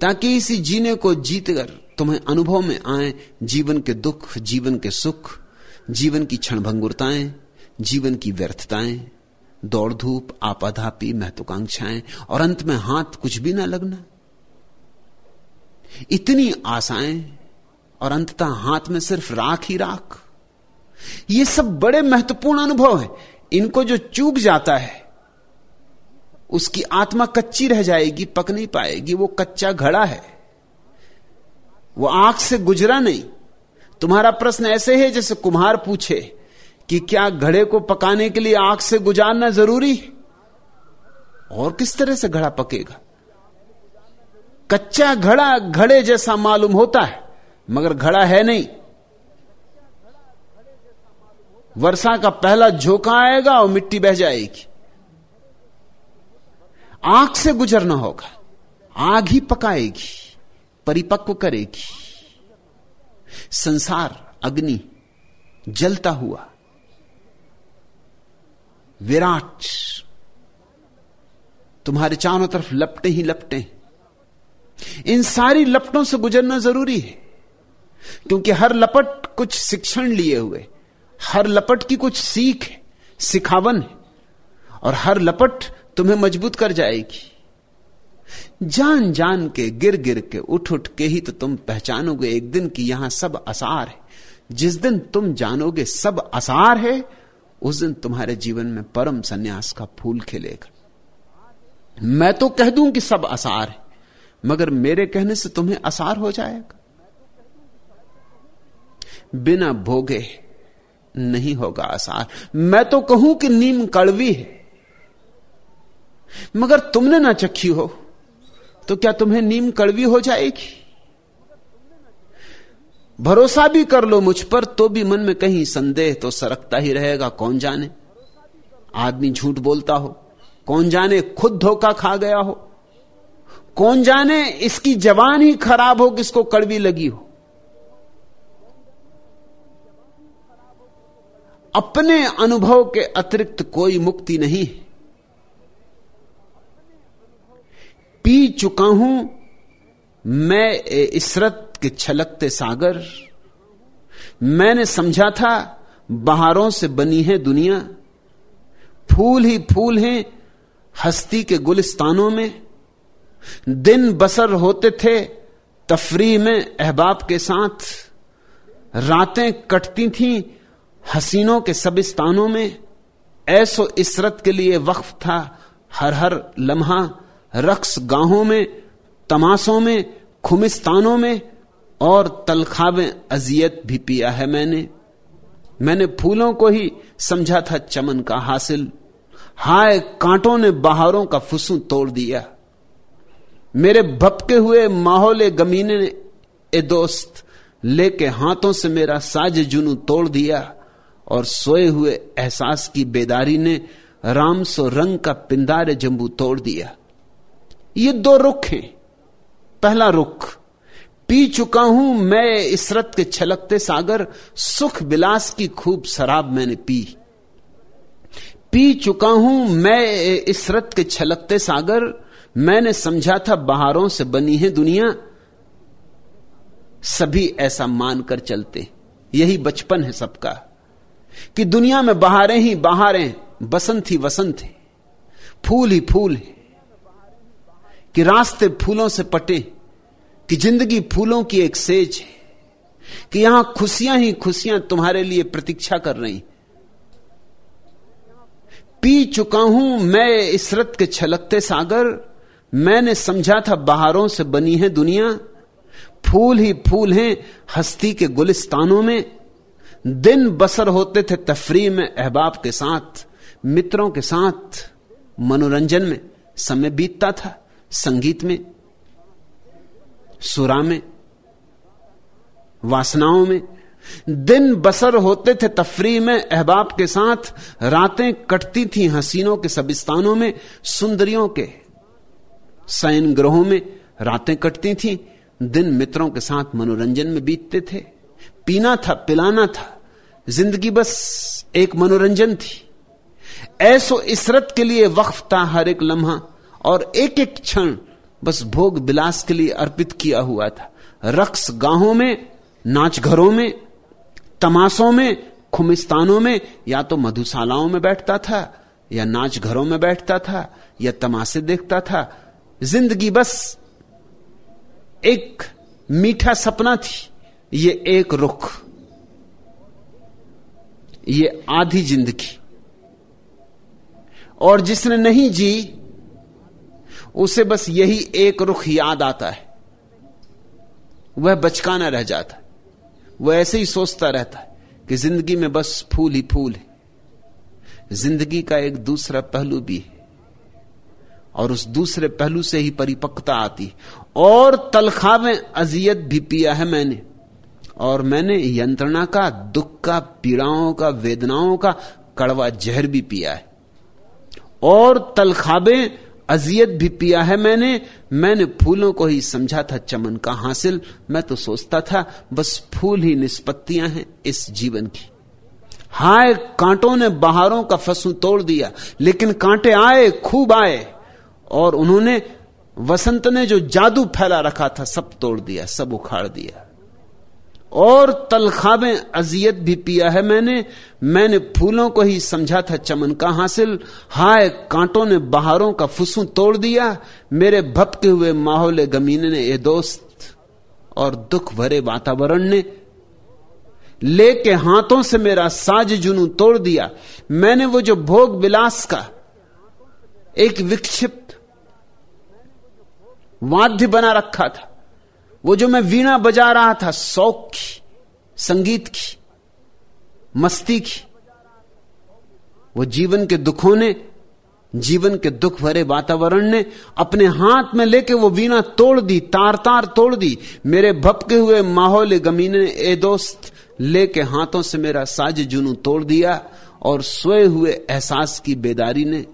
ताकि इसी जीने को जीतकर तुम्हें अनुभव में आए, जीवन के दुख, जीवन के सुख, जीवन की क्षणभंगुरताएँ, जीवन की व्यर्थताएँ, दौड़ धूप आपाधापी महत्वाकांक्षाएँ, और अंत में हाथ कुछ भी ना लगना। इतनी आशाएँ और अंततः हाथ में सिर्फ़ राख ही राख। ये सब बड़े महत्वपूर्ण अनुभव है। इनको जो चूक जाता है, उसकी आत्मा कच्ची रह जाएगी, पक नहीं पाएगी, वो कच्चा घड़ा है। वो आँख से गुजरा नहीं। तुम्हारा प्रश्न ऐसे है जैसे कुम्हार पूछे कि क्या घड़े को पकाने के लिए आँख से गुजारना ज़रूरी और किस तरह से घड़ा पकेगा? कच्चा घड़ा घड़े जैसा मालूम होता है, मगर घड़ा है नहीं। वर्षा का पहला झोंका आएगा और मिट्टी बह जाएगी। आँख से गुजरना होगा। आग ही पकाएगी, परिपक्व करेगी। संसार, अग्नि, जलता हुआ। विराट। तुम्हारे चारों तरफ़ लपटे ही लपटे। इन सारी लपटों से गुजरना ज़रूरी है, क्योंकि हर लपट कुछ शिक्षण लिए हुए। हर लपट की कुछ सीख है, सिखावन है, और हर लपट तुम्हें मज़बूत कर जाएगी। जान जान के गिर गिर के उठ उठ के ही तो तुम पहचानोगे एक दिन कि यहाँ सब आसार है। जिस दिन तुम जानोगे सब आसार है, उस दिन तुम्हारे जीवन में परम सन्यास का फूल खिलेगा। मैं तो कह दूँ कि सब आसार है, मगर मेरे कहने से तुम्हें आसार हो जाएगा। बिना भोगे नहीं होगा आसार मैं तो कहूँ कि नीम कड़वी है। मगर तुमने ना चखी हो तो क्या तुम्हें नीम कड़वी हो जाएगी? भरोसा भी कर लो मुझ पर तो भी मन में कहीं संदेह तो सरकता ही रहेगा। कौन जाने? आदमी झूठ बोलता हो, कौन जाने खुद धोखा खा गया हो? कौन जाने इसकी जवान ही खराब हो, किसको कड़वी लगी हो? अपने अनुभव के अतिरिक्त कोई मुक्ति नहीं है। पी चुका हूँ, मैं इसरत के छलकते सागर। मैंने समझा था, बहारों से बनी है दुनिया। फूल ही फूल हैं हस्ती के गुलिस्तानों में। दिन बसर होते थे, तफरी में अहबाब के साथ। रातें कटती थीं हसीनों के सब स्थानों में ऐसो इसरत के लिए वक्फ था हर हर लम्हा, रक्स गाहों में, तमाशों में, खुमिस्तानों में और तलखावें अजियत भी पिया है मैंने। मैंने फूलों को ही समझा था चमन का हासिल। हाय, कांटों ने बहारों का फुसू तोड़ दिया। मेरे भपके हुए माहौल गमीने ने ए दोस्त लेके हाथों से मेरा साज जुनू तोड़ दिया। और सोए हुए एहसास की बेदारी ने राम सो रंग का पिंदारे जंबू तोड़ दिया। ये दो रुख हैं। पहला रुख, पी चुका हूँ मैं इसरत के छलकते सागर, सुख विलास की खूब शराब मैंने पी। पी चुका हूँ मैं इसरत के छलकते सागर, मैंने समझा था बहारों से बनी है दुनिया, सभी ऐसा मानकर चलते। यही बचपन है सबका। कि दुनिया में बहारें ही बहारें, बसंत ही वसंत है। फूल ही फूल है। कि रास्ते फूलों से पटे, कि ज़िंदगी फूलों की एक सेज है। कि यहाँ खुशियाँ ही खुशियाँ तुम्हारे लिए प्रतीक्षा कर रही पी चुका हूँ मैं इसरत के छलकते सागर, मैंने समझा था बहारों से बनी है दुनिया। फूल ही फूल हैं हस्ती के गुलिस्तानों में दिन बसर होते थे तफरी में, अहबाब के साथ, मित्रों के साथ, मनोरंजन में, समय बीतता था, संगीत में, सुरा में, वासनाओं में। दिन बसर होते थे तफरी में, अहबाब के साथ, रातें कटती थी हसीनों के सबिस्तानों में, सुंदरियों के सैन ग्रहों में, रातें कटती थी, दिन मित्रों के साथ मनोरंजन में बीतते थे। पीना था, पिलाना था। ज़िंदगी बस एक मनोरंजन थी। ऐसो इसरत के लिए वक्फ था हर एक लम्हा, और एक एक क्षण बस भोग बिलास के लिए अर्पित किया हुआ था। रक्स गाहों में, नाच घरों में, तमाशों में, खुमिस्तानों में, या तो मधुशालाओं में बैठता था, या नाच घरों में बैठता था, या तमाशे देखता था। ज़िंदगी बस एक मीठा सपना थी। ये एक रुख, ये आधी ज़िंदगी। और जिसने नहीं जी, उसे बस यही एक रुख याद आता है। वह बचकाना रह जाता है। वह ऐसे ही सोचता रहता है कि ज़िंदगी में बस फूल ही फूल है। ज़िंदगी का एक दूसरा पहलू भी है। और उस दूसरे पहलू से ही परिपक्वता आती और तलखा में अजियत भी पिया है मैंने। और मैंने यंत्रणा का, दुख का, पीड़ाओं का, वेदनाओं का कड़वा जहर भी पिया है। और तलखाबे, अजियत भी पिया है मैंने। मैंने फूलों को ही समझा था, चमन का हासिल। मैं तो सोचता था, बस फूल ही निष्पत्तियाँ हैं इस जीवन की। हाय, कांटों ने बहारों का फसू तोड़ दिया, लेकिन कांटे आए, खूब आए। और उन्होंने, वसंत ने जो जादू फैला रखा था, सब तोड़ दिया, सब उखाड़ दिया। और तलखाबे अजियत भी पिया है मैंने। मैंने फूलों को ही समझा था चमन का हासिल। हाय, कांटों ने बहारों का फुसू तोड़ दिया। मेरे भपके हुए माहौल गमीने ने ये दोस्त और दुख भरे वातावरण ने लेके हाथों से मेरा साज जुनू तोड़ दिया। मैंने वो जो भोग विलास का एक विक्षिप्त वाद्य बना रखा था। वो जो मैं वीणा बजा रहा था, शौक की, संगीत की, मस्ती की, वो जीवन के दुखों ने, जीवन के दुख भरे वातावरण ने अपने हाथ में लेके वो वीणा तोड़ दी तार तार तोड़ दी। मेरे भपके हुए माहौल गमीने ए दोस्त लेके हाथों से मेरा साज जुनू तोड़ दिया और सोए हुए एहसास की बेदारी ने।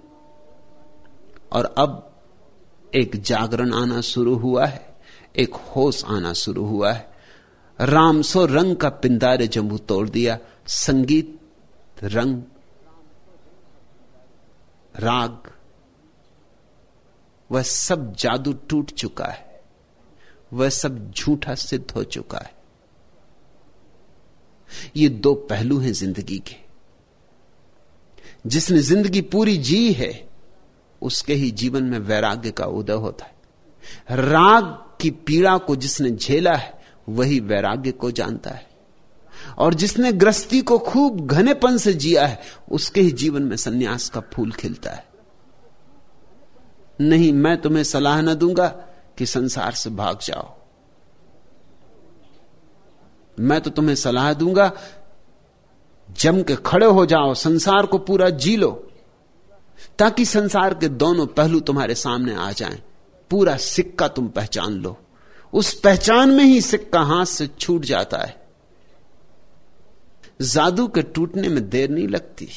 और अब एक जागरण आना शुरू हुआ है। एक होश आना शुरू हुआ है। राम सो रंग का पिंदारे जम्बू तोड़ दिया। संगीत, रंग, राग, वह सब जादू टूट चुका है। वह सब झूठा सिद्ध हो चुका है। ये दो पहलू हैं ज़िंदगी के। जिसने ज़िंदगी पूरी जी है, उसके ही जीवन में वैराग्य का उदय होता है। राग की पीड़ा को जिसने झेला है, वही वैराग्य को जानता है। और जिसने ग्रस्ती को खूब घनेपन से जिया है, उसके ही जीवन में सन्यास का फूल खिलता है। नहीं, मैं तुम्हें सलाह न दूँगा कि संसार से भाग जाओ। मैं तो तुम्हें सलाह दूँगा, जम के खड़े हो जाओ, संसार को पूरा जी लो, ताकि संसार के दोनों पहलू तुम्हारे सामने आ जाएँ। पूरा सिक्का तुम पहचान लो। उस पहचान में ही सिक्का हाथ से छूट जाता है। जादू के टूटने में देर नहीं लगती।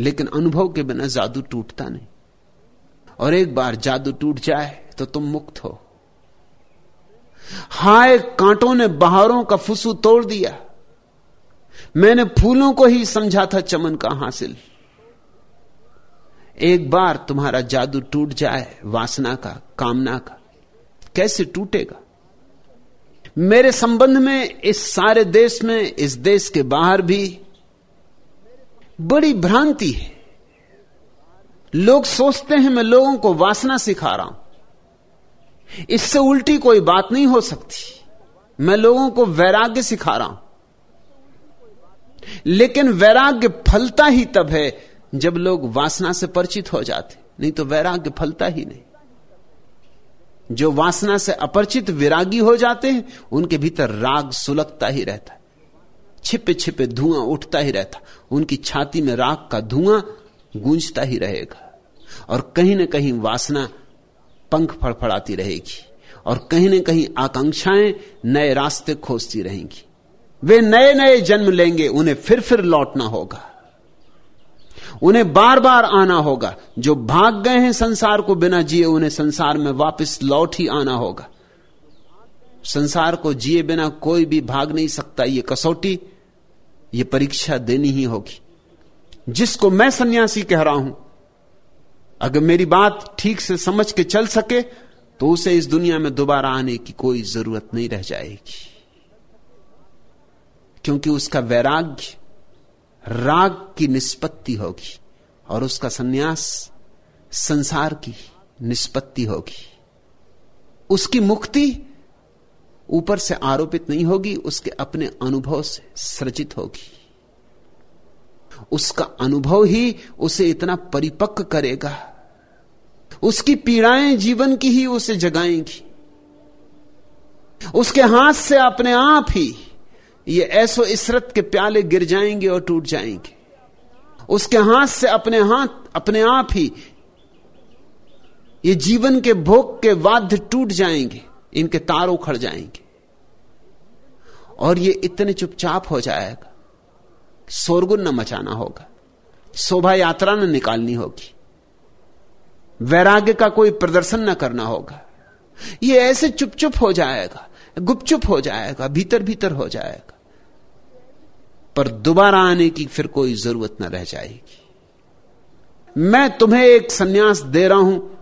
लेकिन अनुभव के बिना जादू टूटता नहीं। और एक बार जादू टूट जाए तो तुम मुक्त हो। हाय, कांटों ने बहारों का फुसू तोड़ दिया। मैंने फूलों को ही समझा था चमन का हासिल। एक बार तुम्हारा जादू टूट जाए, वासना का, कामना का, कैसे टूटेगा? मेरे संबंध में, इस सारे देश में, इस देश के बाहर भी बड़ी भ्रांति है। लोग सोचते हैं, मैं लोगों को वासना सिखा रहा हूँ। इससे उल्टी कोई बात नहीं हो सकती। मैं लोगों को वैराग्य सिखा रहा हूँ। लेकिन वैराग्य फलता ही तब है जब लोग वासना से परिचित हो जाते, नहीं तो वैराग्य फलता ही नहीं। जो वासना से अपरिचित विरागी हो जाते हैं, उनके भीतर राग सुलगता ही रहता है। छिपे छिपे धुआँ उठता ही रहता उनकी छाती में राग का धुआँ गूंजता ही रहेगा। और कहीं ना कहीं वासना पंख फड़फड़ाती रहेगी। और कहीं ना कहीं आकांक्षाएँ नए रास्ते खोजती रहेंगी। वे नए नए जन्म लेंगे, उन्हें फिर फिर लौटना होगा। उन्हें बार बार आना होगा। जो भाग गए हैं संसार को बिना जिए, उन्हें संसार में वापस लौट ही आना होगा। संसार को जिए बिना कोई भी भाग नहीं सकता। ये कसौटी, ये परीक्षा देनी ही होगी। जिसको मैं सन्यासी कह रहा हूँ, अगर मेरी बात ठीक से समझ के चल सके तो उसे इस दुनिया में दोबारा आने की कोई ज़रूरत नहीं रह जाएगी। क्योंकि उसका वैराग्य राग की निष्पत्ति होगी और उसका सन्यास संसार की निष्पत्ति होगी। उसकी मुक्ति ऊपर से आरोपित नहीं होगी, उसके अपने अनुभव से सृजित होगी। उसका अनुभव ही उसे इतना परिपक्व करेगा। उसकी पीड़ाएँ जीवन की ही उसे जगाएँगी। उसके हाथ से अपने आप ही ये ऐसो इसरत के प्याले गिर जाएँगे और टूट जाएँगे। उसके हाथ से अपने हाथ, अपने आप ही ये जीवन के भोग के वाद्य टूट जाएँगे, इनके तार उखड़ जाएँगे। और ये इतने चुपचाप हो जाएगा शोरगुन न मचाना होगा, शोभा यात्रा न निकालनी होगी, वैराग्य का कोई प्रदर्शन न करना होगा। ये ऐसे चुप चुप हो जाएगा, गुपचुप हो जाएगा भीतर भीतर हो जाएगा। पर दोबारा आने की फिर कोई ज़रूरत ना रह जाएगी। मैं तुम्हें एक सन्यास दे रहा हूँ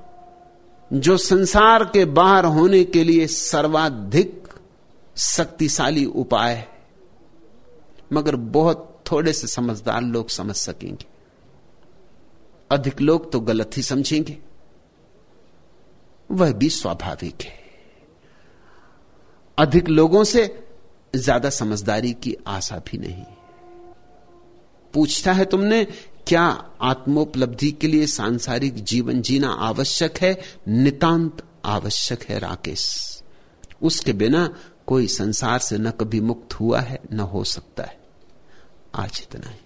जो संसार के बाहर होने के लिए सर्वाधिक शक्तिशाली उपाय है। मगर बहुत थोड़े से समझदार लोग समझ सकेंगे। अधिक लोग तो गलत ही समझेंगे। वह भी स्वाभाविक है। अधिक लोगों से ज़्यादा समझदारी की आशा भी नहीं। पूछता है तुमने, क्या आत्मोपलब्धि के लिए सांसारिक जीवन जीना आवश्यक है? नितांत आवश्यक है, राकेश। उसके बिना कोई संसार से न कभी मुक्त हुआ है, न हो सकता है। आज इतना ही।